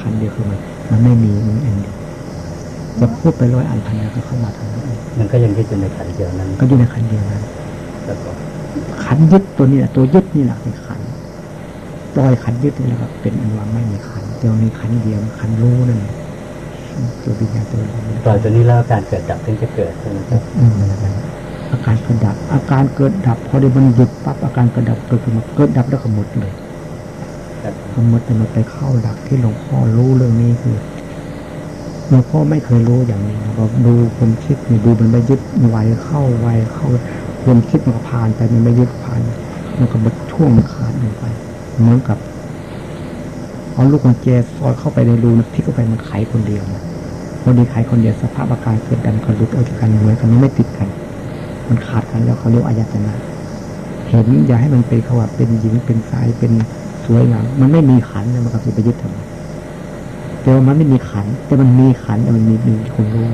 ขันเดียวคือมัน มันไม่มีมันอันเดียวจะพูดไปร้อยอันพันแล้วก็เข้ามาทางนั้นเองมันก็ยังยึดอยู่ในขันเดียวนั้น ก็อยู่ในขันธ์เดียวนั้นครับผมขันธ์ยึดตัวนี้แหละตัวยึดนี่แหละเป็นขันธ์ปล่อยขันธ์ยึดนี่แหละครับเป็นอันว่าไม่มีขันธ์เดียวมีขันธ์เดียวขันธ์รู้นั่นเองตัววิญญาณตัวรู้ปล่อยตัวนี้แล้วการเกิดดับถึงจะเกิดใช่ไหมครับอืมอาการเกิดดับ อาการเกิดดับ พอได้มันหยุดปั๊บอาการเกิดดับเกิดขึ้นมาเกิดดับแล้วก็หมดเลย ครับพอหมดแต่มันไปเข้าดักที่หลวงพ่อรู้เรื่องนี้คือหลวงพ่อไม่เคยรู้อย่างนี้เราดูคนคิดนี่ดูมันไม่ยึดไวเข้าไวเข้าคนคิดมันก็ผ่านไปมันไม่ยึดผ่านมันก็บดช่วงมันขาดลงไปเหมือนกับเอาลูกกุญแจสอดเข้าไปในรูนะพลิกเข้าไปมันไขคนเดียวนะพอดีไขคนเดียวสภาพอาการเกิดกันคนลุกออกจากกันเหมือนกันไม่ติดกัน มันขาดกันแล้วเขาเรียกอายตนะเห็นอย่าให้มันเป็นเขาว่าเป็นหญิงเป็นชายเป็น สวยงามมันไม่มีขันเลยมันก็สิไปยึดทำไมแต่ว่ามันไม่มีขัน แต่มันมีขันแต่มันมีมีคนรู้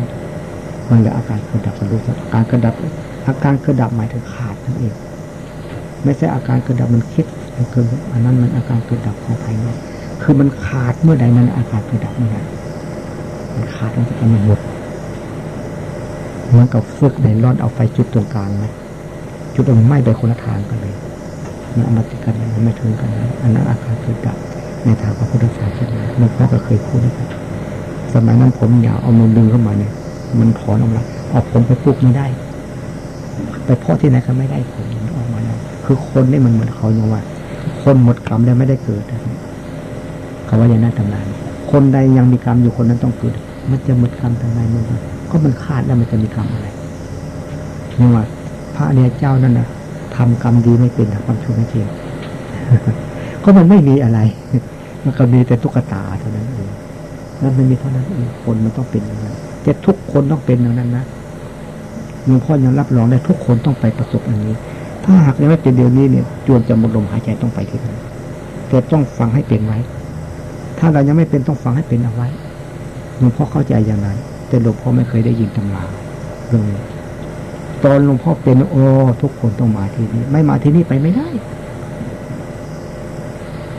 มันเลยอาการกิดดับคนรู้อาการกิดดับ อาการกิดดับหมายถึงขาดนั่นเองไม่ใช่อาการกิดดับมันคิดมันคืออันนั้นมันอาการกิดดับของภายในคือมันขาดเมื่อใดนั้นอาการกิดดับเมื่อนั้นมันขาดมันจะมันหมดเหมือนกับฝึกในร้อนเอาไฟจุดตรงกลางไหมจุดมันไหม้ไปคนละทางกันเลย มันเอมาติดกันมันไม่ถึงกัน อันนั้นอาการเกิดดับในทางพระพุทธศาสนาหลวงพ่อก็เคยพูดนะครับสมัยนั้นผมยาวเอามือดึงเข้ามาเนี่ย มันถอนออกมาเอาผมไปปลูกไม่ได้ ไปเพาะที่ไหนก็ไม่ได้ผมออกมาแล้วคือคนนี่มันเหมือนเขาอย่างว่า คนหมดกรรมแล้วไม่ได้เกิดเขาว่าอย่างนั้นตำนานคนใดยังมีกรรมอยู่คนนั้นต้องเกิด มันจะหมดกรรมทำไมมันก็มันขาดแล้วมันจะมีกรรมอะไรนี่ว่าพระเนี่ยเจ้านั่นนะ ทำกรรมดีไม่เป็นทำความชั่วไม่จริงก็มันไม่มีอะไร มันก็มีแต่ตุ๊กตาเท่านั้นเองนั่นมันมีเท่านั้นเองคนมันต้องเป็นอย่างนั้นแต่ทุกคนต้องเป็นอย่างนั้นนะหลวงพ่อยังรับรองได้ทุกคนต้องไปประสบอันนี้ ถ้าหากยังไม่เป็นเดี๋ยวนี้เนี่ย จวนจะหมดลมหายใจต้องไปที่นั่นแต่ต้องฟังให้เป็นไว้ ถ้าเรายังไม่เป็นต้องฟังให้เป็นเอาไว้หลวงพ่อเข้าใจอย่างนั้นแต่หลวงพ่อไม่เคยได้ยินตำราเรื่องนี้ ตอนหลวงพ่อเป็นโอ้ทุกคนต้องมาที่นี่ไม่มาที่นี่ไปไม่ได้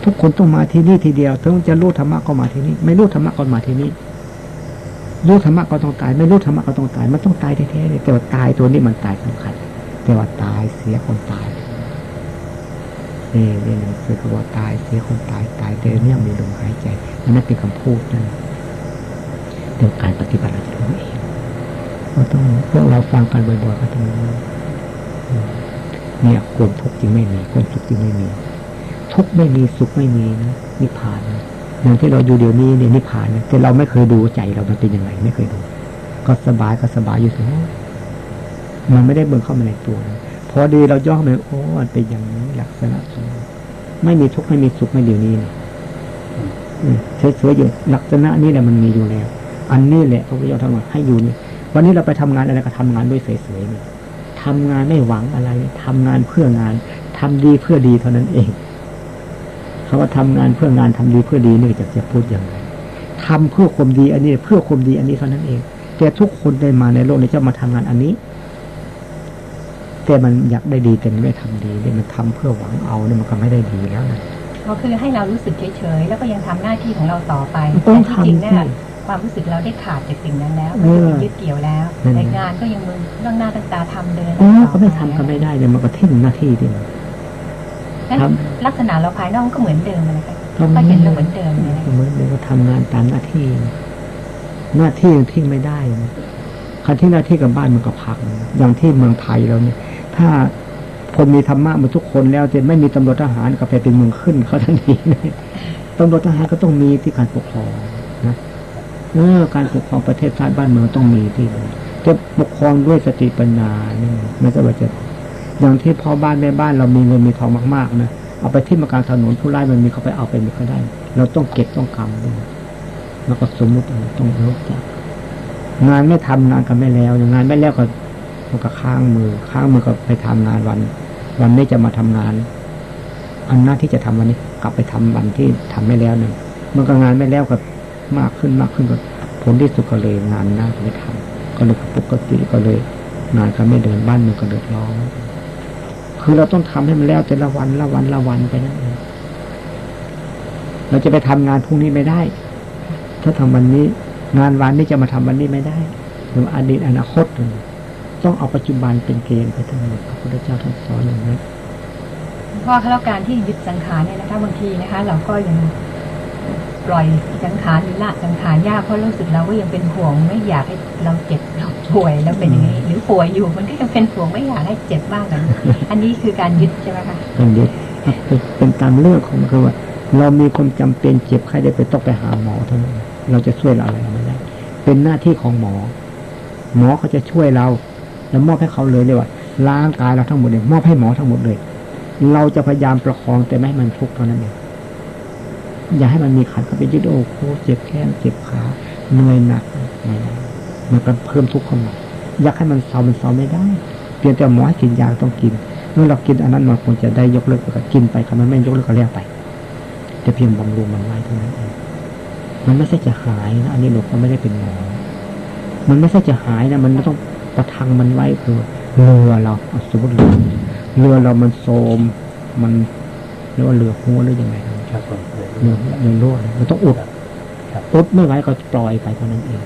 ทุกคนต้องมาที่นี่ทีเดียวถึงจะรู้ธรรมะก็มาที่นี่ ไม่รู้ธรรมะก็มาที่นี่รู้ธรรมะก็ต้องตาย ไม่รู้ธรรมะก็ต้องตาย มันต้องตายแท้ๆเลยแต่ว่าตายตัวนี้มันตายสำคัญแต่ว่าตายเสียคนตายนี่นี่หนังสือเขาบอกตายเสียคนตายตายแต่เนี่ยมีลมหายใจมันไม่เป็นคำพูดนั่นเรื่องการปฏิบัติเราจะรู้เอง เราต้องพวกเราฟังกันบ่อยๆก็ต้องรู้เนี่ยความทุกข์จริงไม่มีความสุขจริงไม่มี ทุกข์ไม่มีสุขไม่มีนะนิพพานนะอย่างที่เราอยู่เดี๋ยวนี้เนี่ยนิพพานนะแต่เราไม่เคยดูใจเรามันเป็นยังไงไม่เคยดู ก็สบายก็สบายอยู่เสมอมันไม่ได้เบิ่งเข้ามาในตัวพอดีเราย่อไปโอ้มันเป็นอย่างนี้ลักษณะไม่มีทุกข์ไม่มีสุขไม่เดี๋ยวนี้เนี่ยเฉยๆอยู่ลักษณะนี้แหละมันมีอยู่แล้ว อันนี้แหละพระพุทธเจ้าทำมาให้อยู่นี่ วันนี้เราไปทำงานอะไรก็ทำงานด้วยเฉยๆนี่ทำงานไม่หวังอะไรทำงานเพื่องานทำดีเพื่อดีเท่านั้นเองเขาว่าทำงานเพื่องานทำดีเพื่อดีนี่จะจะพูดอย่างไรทำเพื่อความดีอันนี้เพื่อความดีอันนี้เท่านั้นเอง แต่ทุกคนได้มาในโลกนี้จะมาทำงานอันนี้ แต่มันอยากได้ดีแต่ไม่ทำดีเนี่ยมันทำเพื่อหวังเอาเนี่ยมันก็ไม่ได้ดีแล้วนะก็คือให้เรารู้สึกเฉยๆแล้วก็ยังทำหน้าที่ของเราต่อไปต้แต่องที่จริงทำเนี่ยสิ ความรู้สึกเราได้ขาดจากสิ่งนั้นแล้วเอไม่อได้ยึดเกี่ยวแล้วนั่นแต่ไงงานก็ยังมึงเรื่องหน้าตั้งตาทำเดินเออต่เขาไม่ทำก็ไม่ได้เลยมันก็ทิ้งหน้าที่ดิงั้นทลักษณะเราภายนอกก็เหมือนเดิมเลยค่ะต้องก็เห็นเราเหมือนเดิมเลยนะเหมือนเดิมก็ทำงานตามหน้าที่ หน้าที่ยังทิ้งไม่ได้นะคันที่หน้าที่กับบ้านมันก็พังอย่างที่เมืองไทยเราเนี่ย ถ้าคนมีธรรมะหมาทุกคนแล้วจะไม่มีตำรวจทหารก็ไปเป็นเมืองขึ้นเขาทันทีเลยตำรวจทหารก็ต้องมีที่การปกครองนะ เออการปกครองประเทศชาติบ้านเมืองต้องมีที่จะปกครองด้วยสติปัญญานี่ไม่ใช่ว่าจะอย่างที่พ่อบ้านแม่บ้านเรามีเงินมีทองมากๆนะเอาไปที่มากางถนนผู้ร้ายมันมีเขาไปเอาไปมีก็ได้ เราต้องเก็บต้องกำด้วยแล้วก็สมมุติต้องรู้จักงานไม่ทำงานกันไม่แล้วอย่างงานไม่แล้วก็มันก็ค้างมือค้างมือก็ไปทำงานวัน วันนี้จะมาทำงาน อันหน้าที่จะทำวันนี้ กลับไปทำวันที่ทำไม่แล้วเนี่ยมันก็งานไม่แล้วก็ มากขึ้นมากขึ้นก็ผลที่สุดก็เลยงานหน้าก็ไม่ทำก็เลยปกติก็เลยงานก็ไม่เดินบ้านมันก็เดือดร้อนคือเราต้องทำให้มันแล้วแต่ละวันละวันละวันไปนั่นเองเราจะไปทำงานพรุ่งนี้ไม่ได้ ถ้าทำวันนี้ งานวันนี้จะมาทำวันนี้ไม่ได้หรืออดีตอนาคตต้องเอาปัจจุบันเป็นเกณฑ์ไปทั้งหมดพระพุทธเจ้าท่านสอนอย่างนี้เพราะแล้วการที่ยึดสังขารเนี่ยนะคะบางทีนะคะ เราก็ยัง ปล่อยสังขารหรือละสังขารยากเพราะรู้สึกเราก็ยังเป็นห่วง ไม่อยากให้เราเจ็บเราป่วยแล้วเป็นอย่างนี้ หรือป่วยอยู่มันก็ยังเป็นห่วงไม่อยากให้เจ็บบ้างกันอันนี้คือการยึดใช่ไหมคะต้องยึดเป็นตามเรื่องของมันคือว่า เรามีความจำเป็นเจ็บไข้ได้ไปต้องไปหาหมอเท่านั้นเราจะช่วยเราอะไรไม่ได้เป็นหน้าที่ของหมอ หมอเขาจะช่วยเรา แล้วมอบให้เขาเลยเลยว่าล้างกายเราทั้งหมดเลยมอบให้หมอทั้งหมดเลย เราจะพยายามประคองแต่ไม่ให้มันทุกข์เท่านั้นเอง อย่าให้มันมีขันเข้าไปยึดโอ้โหเจ็บแข้งเจ็บขาเหนื่อยหนักไม่ได้มันก็เพิ่มทุกข์เข้ามาอยากให้มันเศร้ามันเศร้าไม่ได้เพียงแต่หมอให้กินยาต้องกิน เมื่อเรากินอันนั้นมันควรจะได้ยกเลิกก็กินไปครับมันไม่ยกเลิกก็แล้วไปแต่เพียงบำรุงมันไว้เท่านั้นเองมันไม่ใช่จะหายนะอันนี้หลวงพ่อไม่ได้เป็นหมอมันไม่ใช่จะหายนะมันต้องประทังมันไว้คือเรือเราเอาสมมติเรือเรือเรามันโทรมมันเรียกว่าเรือหัวหรือยังไงครับครับผม เลยเรือเรือรั่วเลยมันต้องอุดครับอุดไม่ไหวก็ปล่อยไปเท่านั้นเอง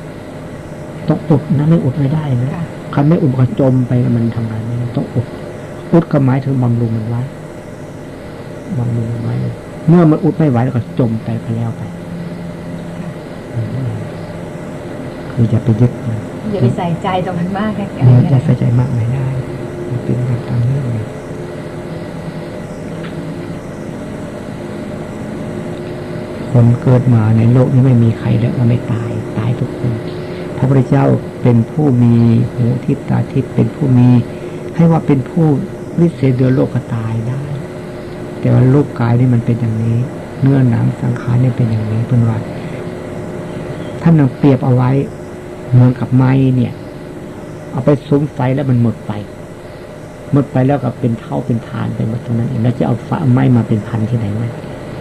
ต้องอุดนะไม่อุดไม่ได้นะค่ะคันไม่อุดก็จมไปมันทำงานไม่ได้ต้องอุดอุดก็หมายถึงบำรุงมันไว้บำรุงมันไว้เมื่อมันอุดไม่ไหวแล้วก็จมไปก็แล้วไปคืออย่าไปยึดมันอย่าไปใส่ใจต่อมันมากนะเออจะใส่ใจมากไม่ได้มันเป็นแบบตามเรื่องเลย คนเกิดมาในโลกนี้ไม่มีใครแล้วมันไม่ตายตายทุกคน พระพุทธเจ้าเป็นผู้มีหูทิพตาทิพเป็นผู้มี ให้ว่าเป็นผู้วิเศษเดือโลกก็ตายได้ แต่ว่ารูปกายนี่มันเป็นอย่างนี้ เนื้อหนังสังขารนี่เป็นอย่างนี้เป็นว่าท่านนำเปรียบเอาไว้เหมือนกับไม้เนี่ย เอาไปซุ้มไฟแล้วมันหมดไปหมดไปแล้วก็เป็นเท่าเป็นฐานไปหมดตรงนั้นเองแล้วจะเอาฟ้าไม้มาเป็นพันที่ไหนไหม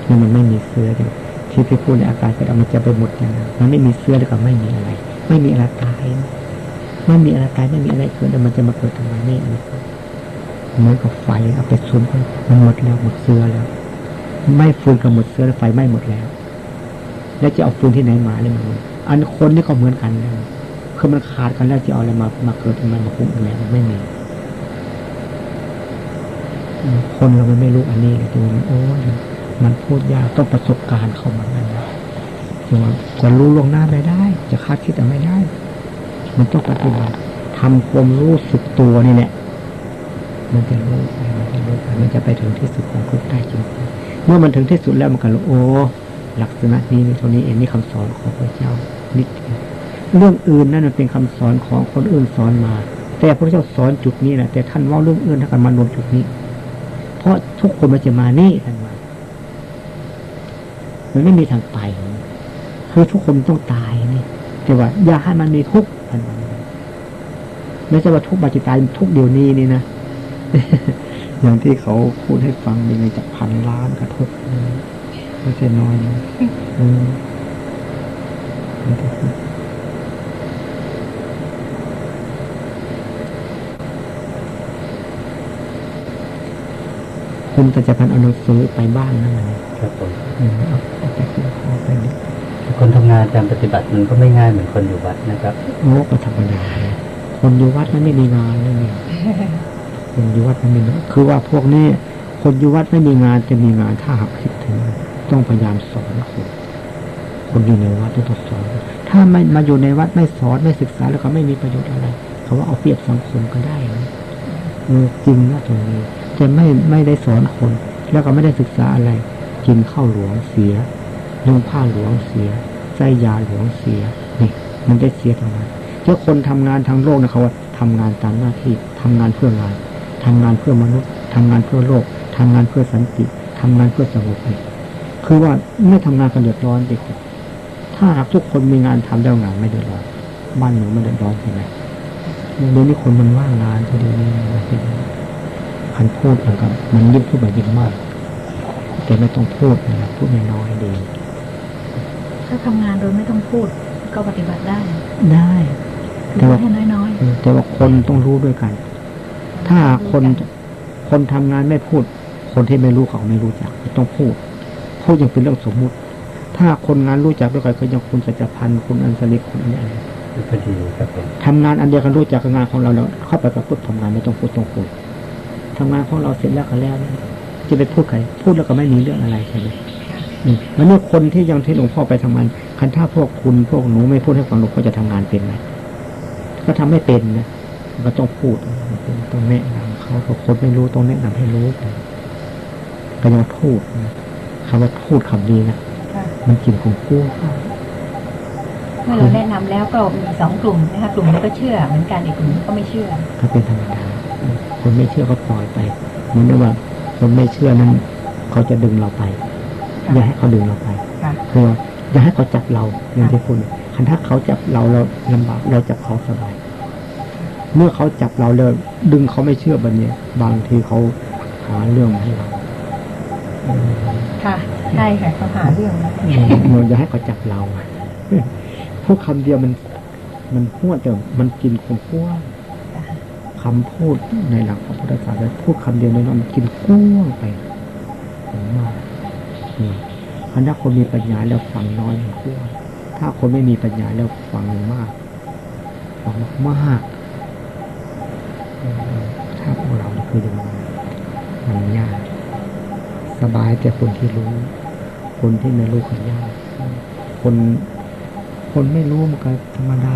นี่มันไม่มีเสื้อเลย ที่พี่พูดในอากาศก็เอามันจะไปหมดอย่างนั้นมันไม่มีเสื้อแล้วก็ไม่มีอะไร ไม่มีอะไรตายไม่มีอะไรตายไม่มีอะไรเกิดแล้วมันจะมาเกิดทำไมไม่อันนี้เหมือนกับไฟเอาไปซุ้มไว้มันหมดแล้วหมดเสื้อแล้ว ไม่ฟืนก็หมดเสื้อแล้วไฟไหม้หมดแล้ว แล้วจะเอาฟืนที่ไหนมาเลยมันอันคนนี่ก็เหมือนกันนะคือมันขาดกันแล้วจะเอาอะไรมามาเกิดทำไมมาคุ้มอะไรมันไม่มีคนเราไม่รู้อันนี้ไงตัวมันโอ้ย มันพูดยากต้องประสบการณ์เข้ามานั่นนะจะรู้ลงหน้าไม่ได้ จะคาดคิดแต่ไม่ได้ มันต้องปฏิบัติทำความรู้สึกตัวนี่แหละมันจะรู้ไปมันจะรู้ไปมันจะไปถึงที่สุดของทุกได้จริงเมื่อมันถึงที่สุดแล้วมันก็รู้โอ้หลักษณะนี้นี่เท่านี้เองนี่คำสอนของพระเจ้านิดเดียวเรื่องอื่นนั่นมันเป็นคำสอนของคนอื่นสอนมา แต่พระเจ้าสอนจุดนี้แหละแต่ท่านว่าเรื่องอื่นท่านก็มารวมจุดนี้ เพราะทุกคนมันจะมานี่ท่านว่า มันไม่มีทางไป คือทุกคนต้องตายนี่แต่ว่า อย่าให้มันมีทุกข์ไม่ใช่ว่าทุกข์บัจจิตายทุกข์เดียวนี้นี่นะอย่างที่เขาพูดให้ฟังยังไงจะพันล้านกระทบไม่ใช่น้อยนะอืมนก็ คือคุณก็จะพันเอาหนังสือไปบ้านนั่นแหละครับผมเออเอาเอาไปกินข้าวไปดิคนทำงานการปฏิบัติมันก็ไม่ง่ายเหมือนคนอยู่วัดนะครับโอ้ก็ธรรมดาเลยคนอยู่วัดมันไม่มีงานเลยเนี่ยคนอยู่วัดมันมีงานคือว่าพวกนี้คนอยู่วัดไม่มีงานจะมีงานถ้าหากคิดถึง ต้องพยายามสอนคนคนอยู่ในวัดต้องสอน ถ้าไม่มาอยู่ในวัดไม่สอนไม่ศึกษาแล้วก็ไม่มีประโยชน์อะไร เขาว่าเอาเปรียบสังคมก็ได้นะเออจริงนะตรงนี้ จะไม่ไม่ได้สอนคน แล้วก็ไม่ได้ศึกษาอะไร กินข้าวหลวงเสียนุ่งผ้าหลวงเสียใส่ยาหลวงเสียนี่มันได้เสียทำไมเจ้าคนทำงานทางโลกนะเขาว่าทำงานตามหน้าที่ทำงานเพื่องานทำงานเพื่อมนุษย์ทำงานเพื่อโลกทำงานเพื่อสันติทำงานเพื่อสงบนี่คือว่าไม่ทำงานกันเดือดร้อนดิถ้าหากทุกคนมีงานทำแล้วงานไม่เดือดร้อนบ้านเมืองไม่เดือดร้อนใช่ไหมเดี๋ยวนี้คนมันว่างงานทีเดียวนี้มันเป็น คันพูดเหมือนกับมันยิ่งพูดแบบยิ่งมาก แต่ไม่ต้องพูดนะครับพูดน้อยๆดีถ้าทำงานโดยไม่ต้องพูดก็ปฏิบัติได้ ได้คือแต่ว่าให้น้อยเออแต่ว่าคนต้องรู้ด้วยกัน ถ้าคนคนทำงานไม่พูด คนที่ไม่รู้เขาไม่รู้จักต้องพูดพูดยังเป็นเรื่องสมมุติ ถ้าคนงานรู้จักด้วยกันก็ยังคุณสัจพันธ์คุณอันสลิกคุณอันนี้อะไรพอดีครับผมทำงานอันเดียวกันรู้จักกับงานของเราแล้วเข้าไปกับพูดทำงานไม่ต้องพูดต้องคุย ทำงานของเราเสร็จแล้วก็แล้วนะจะไปพูดใครพูดแล้วก็ไม่มีเรื่องอะไรใช่ไหมอืมมันนี่คนที่ยังที่หลวงพ่อไปทำงาน คันถ้าพวกคุณพวกหนูไม่พูดให้ฟังหลวงพ่อจะทำงานเป็นไหมก็ทำไม่เป็นนะมันก็ต้องพูดต้องแนะนำเขาพอคนไม่รู้ต้องแนะนำให้รู้ไปก็ยังพูดนะคำว่าพูดคำนี้นะค่ะมันกินของกู้เข้าเมื่อเราแนะนำแล้วก็มีสองกลุ่มนะคะกลุ่มนี้ก็เชื่อเหมือนกันอีกกลุ่มนี้ก็ไม่เชื่อก็เป็นธรรมดา คนไม่เชื่อก็ปล่อยไปเหมือนกับว่าคนไม่เชื่อนั้นเขาจะดึงเราไป อย่าให้เขาดึงเราไปคือว่าอย่าให้เขาจับเราอย่างที่คุณคันถ้าเขาจับเราเราลำบากเราจับเขาสบาย เมื่อเขาจับเราเลยดึงเขาไม่เชื่อแบบนี้บางทีเขาหาเรื่องมาให้เราค่ะใช่ค่ะเขาหาเรื่องนะเราอย่าให้เขาจับเราพูดคำเดียวมัน มันพูดแต่มันกินความกว้าง คำพูดในหลักพระพุทธศาสนาพูดคำเดียวในนั้นมันกินกว้างไปผมมากนี่คันถ้าคนมีปัญญาแล้วฟังน้อยมันกว้างถ้าคนไม่มีปัญญาแล้วฟังมากฟังมากถ้าพวกเราคืออย่างนั้นมันยากสบายแต่คนที่รู้ คนที่ไม่รู้เขายากคน คนไม่รู้มันก็ธรรมดา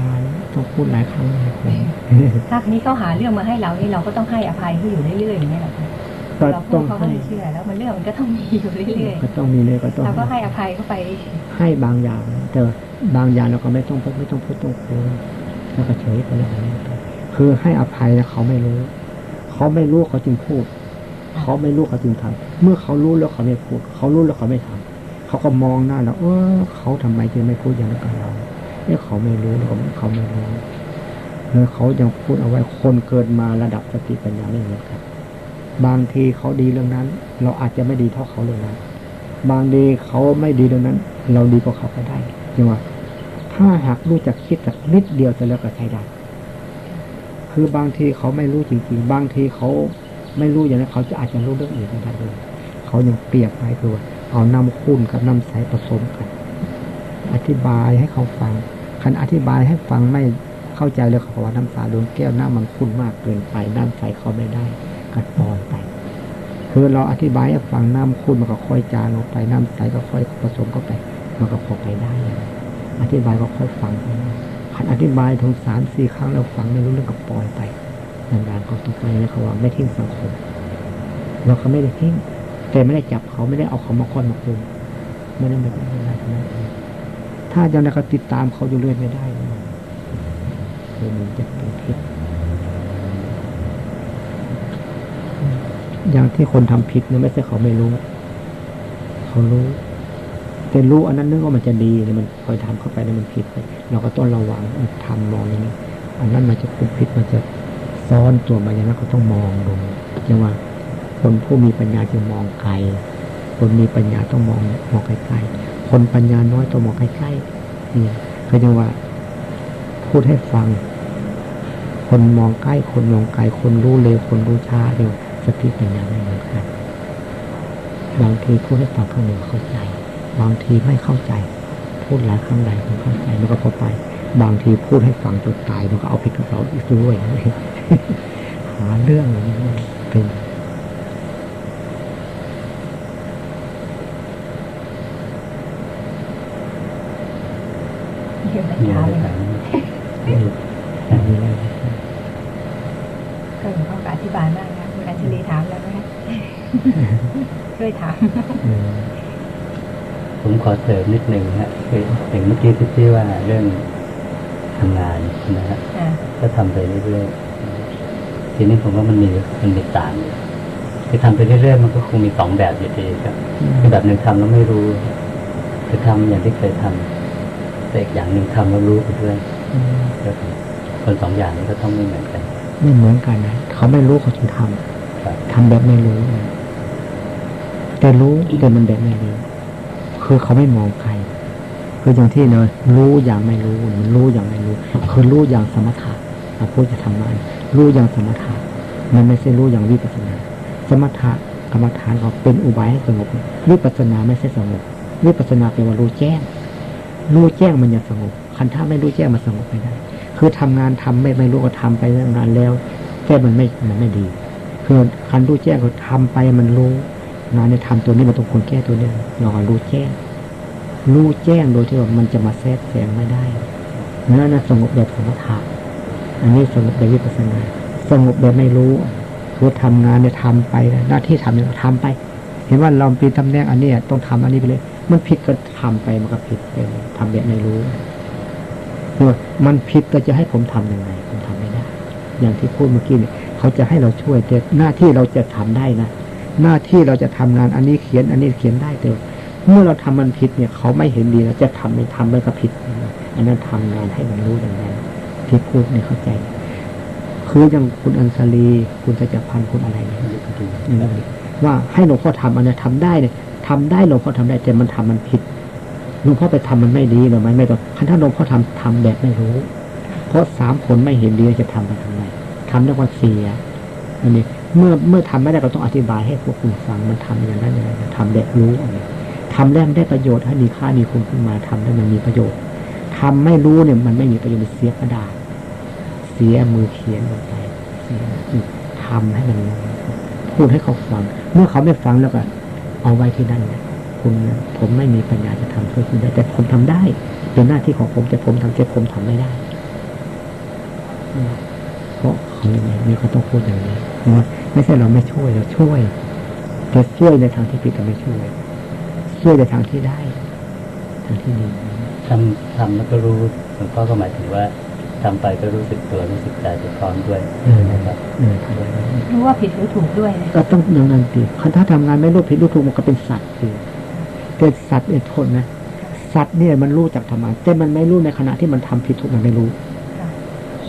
ต้องพูดหลายครั้งหลายคนถ้านี้เขาหาเรื่องมาให้เรานี่เราก็ต้องให้อภัยเขาอยู่เรื่อยๆอย่างนี้ยแหละค่ะก็เราพูต้อดงเขาก็ให้ไม่เชื่อแล้วมันเรื่องมันก็ต้องมีอยู่เรื่อยก็ต้องมีเลยก็ต้องๆเราก็ให้อภัยเขาไป ให้บางอย่างแต่บางอย่างเราก็ไม่ต้องพูดไม่ต้องพูดต้องคุยแล้วก็เฉยไปแล้วคือให้อภัยแล้วเขาไม่รู้ เขาไม่รู้เขาจึงพูด เขาไม่รู้เขาจึงทำเมื่อเขารู้แล้วเขาไม่พูด เขารู้แล้วเขาไม่ทำเขาก็มองหน้าเราเออเขาทำไมจึงไม่พูดอย่างนั้นกับเราเนี่ยเขาไม่รู้แล้วเขาไม่รู้แล้วเขายังพูดเอาไว้คนเกิดมาระดับสติปัญญาไม่เหมือนกันบางทีเขาดีเรื่องนั้น เราอาจจะไม่ดีเท่าเขาเรื่องนั้น บางทีเขาไม่ดีเรื่องนั้น เราดีกว่าเขาก็ได้จริงว่าถ้าหากรู้จักคิดสักนิดเดียวจะแล้วก็ใช้ได้คือบางทีเขาไม่รู้จริง ๆ บางทีเขาไม่รู้อย่างนั้นเขาจะอาจจะรู้เรื่องอื่นก็ได้เลยเขายังเปรียบไปคือว่าเอาน้ำข้นกับน้ำใสผสมกัน อธิบายให้เขาฟัง คันอธิบายให้ฟังไม่เข้าใจเลยขอว่าน้ำตาดวงแก้วน้ำมันขุ่นมากเกินไปน้ำใสเขาไม่ได้กัดปอยไป คือเราอธิบายให้ฟังน้ำขุ่นมันก็ค่อยจางลงไปน้ำใสก็ค่อยผสมเข้าไป มันก็พอไปได้อธิบายก็ค่อยฟังคันอธิบายถึงสามสี่ครั้งแล้วฟังไม่รู้เรื่องก็ปล่อยไปนานๆก็ต้องไปนะเขาว่าไม่ทิ้งสังคมเราก็ไม่ได้ทิ้งแต่ไม่ได้จับเขาไม่ได้เอาเขามาค้อนมาคุมไม่ได้แบบนั้นนะ ถ้าอย่างนั้นก็ติดตามเขาอยู่เรื่อยไม่ได้คือมันจะเป็นพิษอย่างที่คนทำผิดเนี่ยไม่ใช่เขาไม่รู้ เขารู้แต่รู้อันนั้นนึกว่ามันจะดีเนี่ยมันคอยทำเข้าไปเนี่ยมันผิดไปเราก็ต้องระวังทำมองอย่างนี้ อันนั้นมันจะคุมพิษมันจะซ้อนตัวมาอย่างนั้นเขาต้องมองดูอย่างว่า คนผู้มีปัญญาจึงมองไกลคนมีปัญญาต้องมองมองไกลๆ คนปัญญาน้อยต้องมองใกล้ๆนี่เขาเรียกว่า พูดให้ฟัง คนมองใกล้คนมองไกลคนรู้เร็วคนรู้ช้าเร็วสติปัญญาไม่เหมือนกันบางทีพูดให้ฟังข้างหนึ่งเข้าใจ บางทีไม่เข้าใจ พูดหลายครั้งหลายคนเข้าใจมันก็พอไป บางทีพูดให้ฟังจนตายมันก็เอาผิดกับเราอีกด้วยหาเรื่องอย่างนี้เป็น เดี๋ยว มีถาอะมไรเลยถามอันนี้เลยก็อย่างเขาก็อธิบายมากนะคุณอัญชลีถามแล้วไหมคะช่วยถามเออผมขอเสริมนิดหนึ่งฮะคืออย่างเมื่อกี้ที่ที่ว่าเรื่องทำงานนะฮะอ่าก็ทำไปเรื่อยๆทีนี้ผมว่ามันมีมันมีต่างอยู่คือทำไปเรื่อยๆมันก็คงมีสองแบบอยู่ดีครับคือแบบหนึ่งทำแล้วไม่รู้คือทำอย่างที่เคยทำ แต่อีกอย่างหนึ่งทำแล้วรู้ไปด้วยครับคนสองอย่างนี้ก็ต้องไม่เหมือนกัน ไม่เหมือนกันนะเขาไม่รู้เขาจึงทครับำทำแบบไม่รู้นะแต่รู้แต่มันแบบไม่รู้คือเขาไม่มองใครคืออย่างที่เนยรู้อย่างไม่รู้มันรู้อย่างไม่รู้ คือรู้อย่างสมถะเราพูดจะทำงานรู้อย่างสมถะมันไม่ใช่รู้อย่างวิปัสสนา สมถะกรรมฐานเขาเป็นอุบายให้สงบ วิปัสสนาไม่ใช่สงบ วิปัสสนาแปลว่ารู้แจ้ง รู้แจ้งมันจะสงบคันถ้าไม่รู้แจ้งมันสงบไม่ได้ คือทำงานทำไม่ไม่รู้ก็ทำไปเรื่องงานแล้วแต่มันไม่มันไม่ดีคือคันรู้แจ้งก็ทำไปมันรู้งานในทำตัวนี้มันต้องคนแก้ตัวเนี้เราก็รู้แจ้ง รู้แจ้งโดยที่ว่ามันจะมาแทรกแซงไม่ได้นั่นนะสงบแบบสมถะอันนี้สงบแบบวิปัสสนา สงบแบบไม่รู้คือทำงานเนี่ยทำไปหน้าที่ทำเนี่ยทำไป ห็นว่าเราปีนตำแหน่งอันนี้ต้องทำอันนี้ไปเลย มันผิดก็ทำไปมันก็ผิดไปทำแบบไม่รู้คือว่ามันผิดก็จะให้ผมทำยังไง ผมทำไม่ได้ อย่างที่พูดเมื่อกี้เนี่ยเขาจะให้เราช่วยแต่หน้าที่เราจะทำได้นะหน้าที่เราจะทำงานอันนี้เขียน อันนี้เขียนได้แต่เมื่อเราทำมันผิดเนี่ย เขาไม่เห็นดีแล้วจะทำไม่ทำไม่ก็ผิดอันนั้นทำงานให้มันรู้อย่างนั้นที่พูดเนี่ยเข้าใจ คืออย่างคุณอัญชลีคุณจะจัพันธ์คุณอะไรเนี่ยอืม ว่าให้หลวงพ่อทำอันนี้ทำได้เนี่ยทำได้หลวงพ่อทำได้แต่มันทำมันผิดหลวงพ่อไปทำมันไม่ดีหรือไม่ไม่ต้องคันถ้าหลวงพ่อทำทำแบบไม่รู้ เพราะสามคนไม่เห็นดีจะทำมันทำไมทำด้วยว่าเสียอันนี้เมื่อเมื่อทำไม่ได้ก็ต้องอธิบายให้พวกคุณฟังมันทำอย่างนั้นอย่างนั้นทำแบบรู้อันนี้ทำแล้วมันได้ประโยชน์ให้มีค่ามีคุณขึ้นมาทำแล้วมันมีประโยชน์ทำไม่รู้เนี่ยมันไม่มีประโยชน์เสียกระดาษ เสียมือเขียนลงไปเสียทำให้มันรู้ พูดให้เขาฟัง เมื่อเขาไม่ฟังแล้วก็เอาไว้ที่นั่นคุณผมไม่มีปัญญาจะทำเพื่อคุณได้แต่ผมทำได้ เป็นหน้าที่ของผมแต่ผมทำแต่ผมทำไม่ได้เพราะเขาอย่างนี้นี่เขาต้องพูดอย่างนี้ไม่ใช่เราไม่ช่วยเราช่วยแต่ช่วยในทางที่ผิดเราไม่ช่วย ช่วยในทางที่ได้ ทางที่ดีทำทำแล้วก็รู้หลวงพ่อก็หมายถึงว่า ทำไปก็รู้สึกตัวรู้สึกใจไปพร้อมด้วยเออนะครับเออรู้ว่าผิดรู้ถูกด้วยนะก็ต้องอย่างนั้นสิคันถ้าทำงานไม่รู้ผิดรู้ถูกมันก็เป็นสัตว์สิแต่สัตว์เนี่ยโทษนะสัตว์เนี่ยมันรู้จักทำงานแต่มันไม่รู้ในขณะที่มันทำผิดถูกมันไม่รู้ค่ะ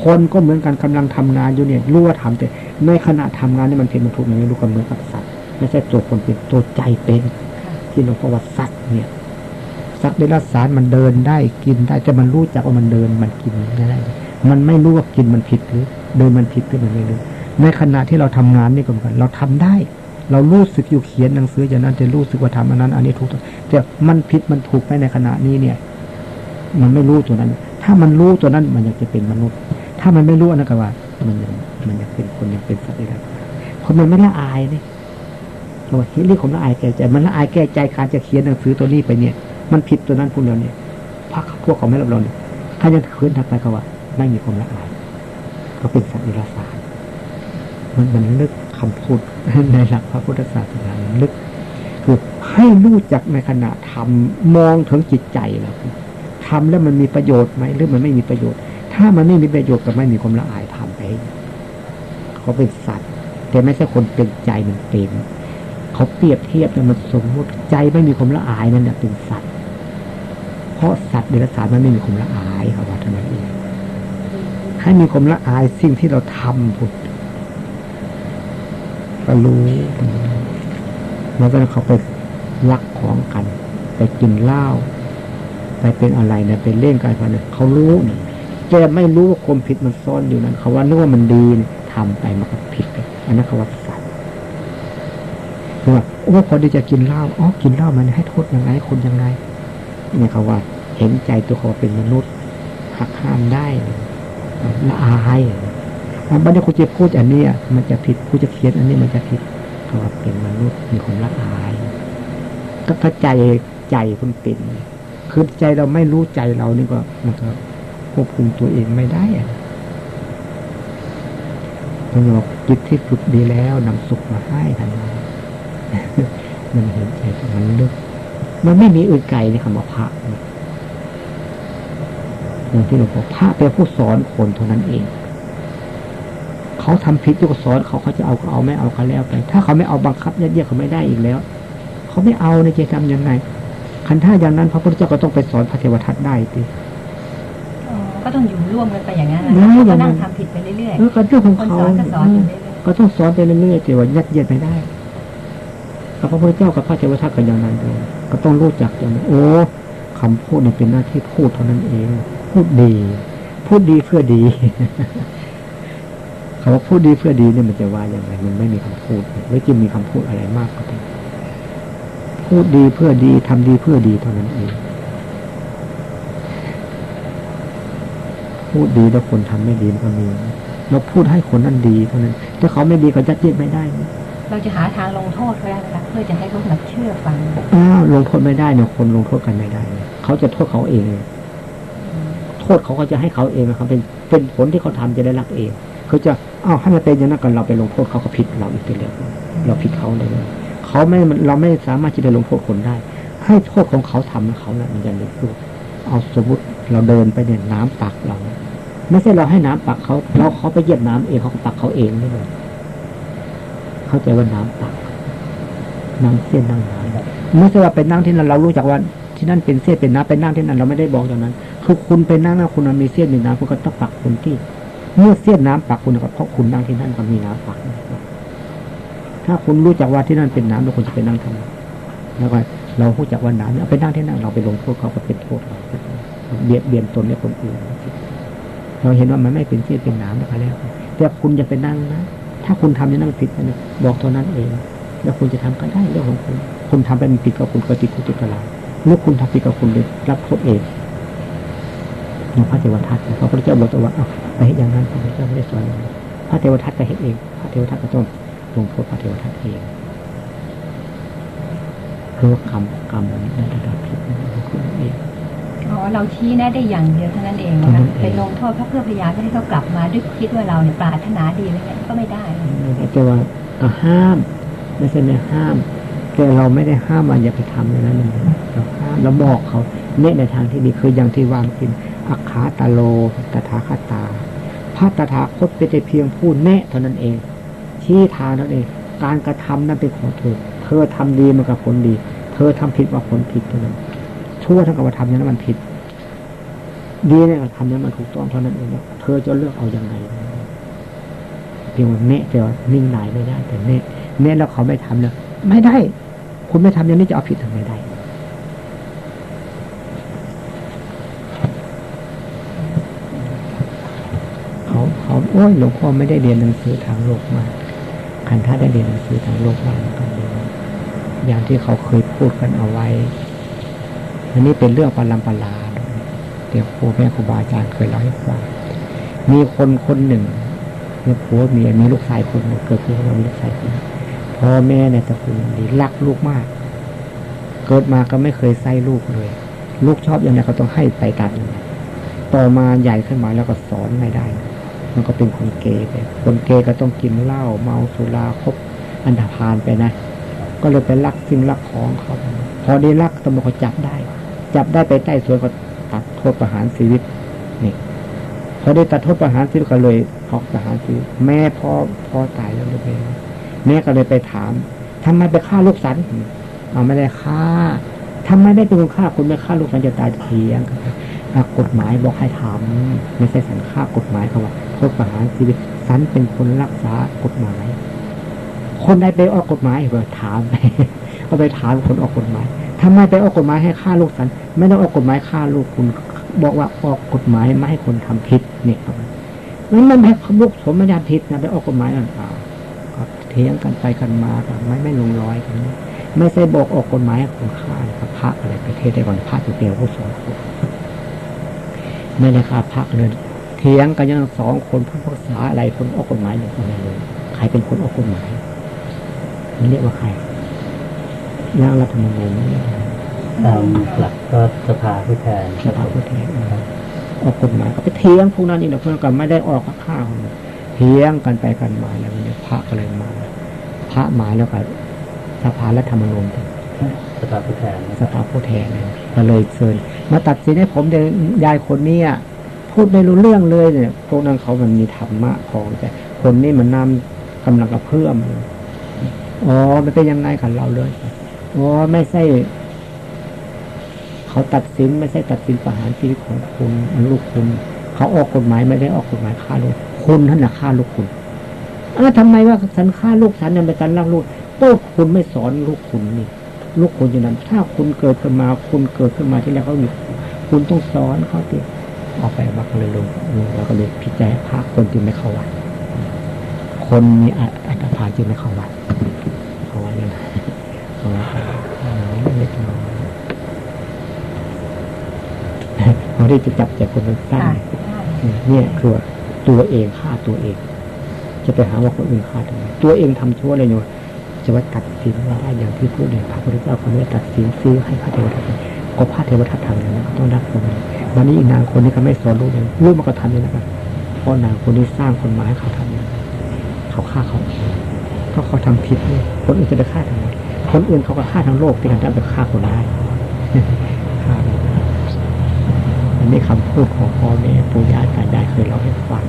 คนก็เหมือนกันกำลังทำงานอยู่เนี่ยรู้ว่าทำแต่ในขณะทำงานนี่มันผิดมันถูกมันไม่รู้ก็เหมือนกับสัตว์ไม่ใช่ตัวคนเป็นตัวใจเป็นที่หลวงพ่อว่าสัตว์เนี่ยสัตว์เดรัจฉานมันเดินได้กินได้แต่มันรู้จักว่ามันเดินมันกินไม่ได้ มันไม่รู้ว่ากินมันผิดหรือเดินมันผิดหรือมันไม่รู้ในขณะที่เราทำงานนี่ก็เหมือนกันเราทำได้ เรารู้สึกอยู่เขียนหนังสืออย่างนั้นจะรู้สึกว่าทำอันนั้น อันนี้ถูกแต่มันผิดมันถูกไหมในขณะนี้เนี่ย มันไม่รู้ตัวนั้น ถ้ามันรู้ตัวนั้นมันอยากจะเป็นมนุษย์ ถ้ามันไม่รู้อันะก็ว่า มันยังมันยังเป็นคนยังเป็นสัตว์ได้เพราะมันไม่ละอายนี่เราว่าเรื่องของละอายแก่ใจ มันละอายแก่ใจการจะเขียนหนังสือตัวนี้ไปเนี่ย มันผิดตัวนั้นพวกเราเนี่ยพักพวกเขาไม่รับรองเนี่ยถ้ายังคืนทักไปก็ว่า ไม่มีความละอายเขาเป็นสัตว์นิรศาสมันมันลึกคำพูดในหลักพระพุทธศาสนาลึก คือให้รู้จักในขณะทำมองถึงจิตใจเราทำแล้วมันมีประโยชน์ไหมหรือมันไม่มีประโยชน์ ถ้ามันไม่มีประโยชน์ก็ไม่มีความละอายทำไปเขาเป็นสัตว์ แต่ไม่ใช่คนเป็นใจมันเป็นเขาเปรียบเทียบเนี่มันสมมติใจไม่มีความละอายนั่นแหละเป็นสัตว์ เพราะสัตว์เดรัจฉานมันไม่มีความละอายเขาว่าท่านั้นเอง ให้มีความละอายสิ่งที่เราทำพุทธก็รู้แล้วก็เขาไปลักของกัน ไปกินเหล้าไปเป็นอะไรเนี่ยไปเล่นการพนันเขารู้นี่แต่ไม่รู้ว่าความผิดมันซ่อนอยู่นั้นเขาว่านึกว่ามันดีนี่ทำไปมันก็ผิดไปอันนั้นเขาว่าสัตว์คือว่าโอ้พอดีจะกินเหล้าอ๋อกินเหล้ามันให้โทษยังไงคนยังไงเนี่ยเขาว่า เห็นใจตัวเขาเป็นมนุษย์หักห้ามได้ ละอายอันบันนี้คุณจะพูดอันนี้มันจะผิดคุณจะเขียนอันนี้มันจะผิดเขาว่าเป็นมนุษย์มีความละอาย ก็ถ้าใจใจคุณเป็นคือใจเราไม่รู้ใจเรานี่ก็มันก็ควบคุมตัวเองไม่ได้อะมันบอกจิตที่ฝึกดีแล้วนำสุขมาให้ทันทีมันเห็นใจมันลึก มันไม่มีอื่นไกลในคำว่าพระ อย่างที่หลวงพ่อพระเป็นผู้สอนคนเท่านั้นเอง เขาทำผิดก็สอนเขาเขาจะเอาก็เอาไม่เอาก็แล้วไป ถ้าเขาไม่เอาบังคับยัดเยียดเขาไม่ได้อีกแล้ว เขาไม่เอาในจะทำยังไง คันถ้าอย่างนั้น พระพุทธเจ้าก็ต้องไปสอนพระเทวทัตได้สิอ๋อก็ต้องอยู่ร่วมกันไปอย่างนั้นนะได้เขาอก็ย่างนั้นั่นงทำผิดไปเรื่อยเออก็เรื่องของๆคนเขาสอนก็สอนอยู่เรื่อยก็ต้องสอนไปเรื่อยๆแต่ว่ายัดเยียดไม่ได้กับพระพุทธเจ้ากับพระเทวทัตก็อย่างนั้นเลยก็ต้องรู้จักอย่างนั้นโอ้คำพูดเนี่ยเป็นหน้าที่พูดเท่านั้นเอง พูดดี พูดดีเพื่อดีคำว่าพูดดีเพื่อดีเนี่ยมันจะว่าอย่างไรมันไม่มีคำพูดไม่จึงมีคำพูดอะไรมากกว่านี้พูดดีเพื่อดีทำดีเพื่อดีเท่านั้นเองพูดดีแล้วคนทำไม่ดีมันก็มีเราพูดให้คนนั้นดีเท่านั้นถ้าเขาไม่ดีก็ยัดเยียดไม่ได้นะๆเราจะหาทางลงโทษเขาได้ไหมคะเพื่อจะให้เขาแบบเชื่อฟังอ้าวลงโทษไม่ได้เนี่ยคนลงโทษกันไม่ได้เนี่ยเขาจะโทษเขาเอง โทษเขาก็จะให้เขาเองนะครับเป็นเป็นผลที่เขาทำจะได้รับเองเขาจะอ้าวให้มันเป็นอย่างนั้นกันเราไปลงโทษเขาก็ผิดเราอีกไปแล้วเราผิดเขาเลยเขาไม่เราไม่สามารถที่จะลงโทษคนได้ ให้โทษของเขาทำแล้วเขานะมันจะลงโทษเอาสมมติเราเดินไปเนี่ยน้ำปักเรา ไม่ใช่เราให้น้ำปักเขา เราเขาไปเหยียบน้ำเองเขาก็ปักเขาเองไม่เลยเข้าใจว่าน้ำปักน้ำเส้นน้ำน้ำไม่ใช่ว่าเป็นนั่งที่นั่นเรารู้จักว่าที่นั่นเป็นเสี้ยนเป็นน้ำเป็นนั่งที่นั่นเราไม่ได้บอกอย่างนั้น คือคุณเป็นนั่งนะคุณมีเสี้ยนมีน้ำคุณก็ต้องปักคุณที่ เมื่อเสี้ยนน้ำปักคุณก็เพราะคุณนั่งที่นั่นก็มีน้ำปัก ถ้าคุณรู้จักว่าที่นั่นเป็นน้ำแล้วคุณจะไปนั่งทำไมแล้วก็เรารู้จักว่าน้ำเนี่ยไปนั่งที่นั่นเราไปลงโทษเขาก็เป็นโทษเราเบียดเบียนตนและคนอื่นเราเห็นว่ามันไม่เป็นเสี้ยนเป็นน้ำแล้วแล้วแต่คุณจะไปนั่งนะถ้าคุณทำอย่างนั้นผิดนะบอกเท่านั้นเอง แล้วคุณจะทำก็ได้เรื่องของคุณ คุณทำไปมันผิดกับคุณก็ติดคุกติดตารางเมื่อคุณทำผิดกับคุณเลยรับโทษเอง หลวงพระเทวทัตพระพุทธเจ้าบอกว่าเอาไปเห็นอย่างนั้นพระพุทธเจ้าไม่ได้สอนอย่างนั้นพระเทวทัตจะเห็นเองพระเทวทัตก็ต้องลงโทษพระเทวทัตเองคือว่ากรรมกรรมในระดับผิดนั่นคือเองอ๋อเราชี้แนะได้อย่างเดียวเท่านั้นเองนะคะไปลงโทษเขาเพื่อพยายามให้เขากลับมาด้วยคิดว่าเราเนี่ยปรารถนาดีอะไรเงี้ยก็ไม่ได้แต่ว่าเอาห้ามไม่ใช่ไม่ห้ามแต่เราไม่ได้ห้ามว่าอย่าไปทำอย่างนั้นนะเราห้ามเราบอกเขาเน้นในทางที่ดีคืออย่างที่วางกิน อัคขาตาโลตถาคตา พระตถาคตเป็นแต่เพียงผู้แนะเท่านั้นเอง ชี้ทางเท่านั้นเอง การกระทำนั้นเป็นของเธอ เธอทำดีมันกับผลดี เธอทำผิดว่าผลผิดเท่านั้นชั่วเท่ากับว่าทำอย่างนั้นมันผิด ดีเนี่ยทำอย่างนั้นมันถูกต้องเท่านั้นเองเธอจะเลือกเอาอย่างไรเพียงว่าเนะแต่ว่านิ่งไหนไม่ได้แต่เนะเนะแล้วเขาไม่ทำเนี่ยไม่ได้ คุณไม่ทำอย่างนี้จะเอาผิดทำไมได้ เขาเขา โอ้ยหลวงพ่อไม่ได้เรียนหนังสือทางโลกมาคันถ้าได้เรียนหนังสือทางโลกมาก็ดีอย่างที่เขาเคยพูดกันเอาไว้ อันนี้เป็นเรื่องปรำปราเดี๋ยวครูแม่ครูบาอาจารย์เคยเล่าให้ฟังมีคนคนหนึ่งมีผัวเมียมีลูกชายคนหนึ่งเกิดขึ้นมามีลูกชายคนหนึ่งพ่อแม่ในตระกูลดีรักลูกมาก เกิดมาก็ไม่เคยใส่ลูกเลย ลูกชอบอย่างไรก็ต้องให้ไปตามอย่างนั้นต่อมาใหญ่ขึ้นมาแล้วก็สอนไม่ได้ มันก็เป็นคนเกย์ไปคนเกย์ก็ต้องกินเหล้าเมาสุราคบอันธพาลไปนะ ก็เลยไปลักสิ่งลักของเขาพอได้ลักตำรวจก็จับได้ จับได้ไปใต้สวนก็ตัดโทษประหารชีวิตนี่พอได้ตัดโทษประหารชีวิตก็เลยออกประหารชีวิตแม่พ่อพ่อตายแล้วเลยไปแม่ก็เลยไปถามทำไมไปฆ่าลูกสันเอาไม่ได้ฆ่าทำไมได้เป็นคนฆ่าคุณไม่ฆ่าลูกสันจะตายเทียงกฎหมายบอกให้ทำไม่ใช่สันฆ่ากฎหมายเขาว่า ษประหารชีวิตสันเป็นคนรักษากฎหมาย คนใดไปออกกฎหมายเออถามไปก็ไปถามคนออกกฎหมายทำไมไปออกกฎหมายให้ฆ่าลูกสัน ไม่ต้องออกกฎหมายฆ่าลูกคุณ บอกว่าออกกฎหมายไม่ให้คนทำผิดเนี่ยครับนั้นมันให้ลูกสมญาผิดนะไปออกกฎหมายนั่นเปล่าก็เถียงกันไปกันมากันไม่ไม่ลงร้อยกันไม่ใช่บอกออกกฎหมายให้คนฆ่าพระอะไรประเทศได้ก่อนพระตัวเดียวผู้สองคนไม่ได้ฆ่าพระเลย ถียงกันยังสองคนพูดภาษาอะไรคนออกกฎหมายหนึ่งคนเลยใครเป็นคนออกกฎหมายมันเรียกว่าใครร่างรัฐธรรมนูญนี่ตามหลักก็สภาผู้แทนสภาผู้แทนออกกฎหมายก็ไปเถียงพวกนั้นนี่นะเพื่อนกันไม่ได้ออกข้าวเถียงกันไปกันมาแล้วเนี่ยพระก็เลยมา พระมาแล้วก็สภารัฐธรรมนูญสภาผู้แทนสภาผู้แทนเนี่ยก็เลยเชิญมาตัดสินให้ผมเดยายคนเนี้ย พูดไม่รู้เรื่องเลยเนี่ย พวกนั้นเขามันมีธรรมะของแต่คนนี้มันนำกำลังกระเพื่อมอ๋อมันเป็นยังไงกับเราเลยอ๋อไม่ใช่เขาตัดสินไม่ใช่ตัดสินประหารชีวิตของคุณลูกคุณ เขาออกกฎหมายไม่ได้ออกกฎหมายฆ่าลูกคุณท่านน่ะฆ่าลูกคุณเออทำไมว่าฉันฆ่าลูกฉันเนี่ยเป็นการรักลูกก็คุณไม่สอนลูกคุณนี่ลูกคุณอย่างนั้นถ้าคุณเกิดขึ้นมา คุณเกิดขึ้นมาที่แล้วเขาอยู่คุณต้องสอนเขาติ ออกไปบักเลยลงแล้วก็เลยพิจารณาพระคนที่ไม่เข้าวัดคนมีอัตภาพจึงไม่เข้าวัดเขาว่าอย่างไรเขาว่าเล็กน้อยเขาได้จะจับใจคนนั้นตั้งเนี่ยคือตัวเองฆ่าตัวเอง จะไปหาว่าคนอื่นฆ่าทำไมตัวเองทำชั่วอะไรอยู่จะว่าตัดสินว่าได้อย่างที่พูดเลยพระพุทธเจ้าคนนี้ตัดสินซื้อให้พระเทวทัตก็พระเทวทัตทำอย่างนั้นต้องรับผล วันนี้อีกนางคนนี้ก็ไม่สอนลูกเลยลูกมันก็ทำอย่างนั้นเพราะนางคนนี้สร้างคนมาให้เขาทำองเขาฆ่าเขาเพราะเขาทำผิดเนี่ยคนอื่นจะไปฆ่าทำไมคนอื่นเขาก็ฆ่าทั้งโลกที่กันจะไปฆ่าคนได้ฆ่าอันนี้คำพูดของพ่อแม่ปู่ย่าตายายเคยเล่าให้ฟัง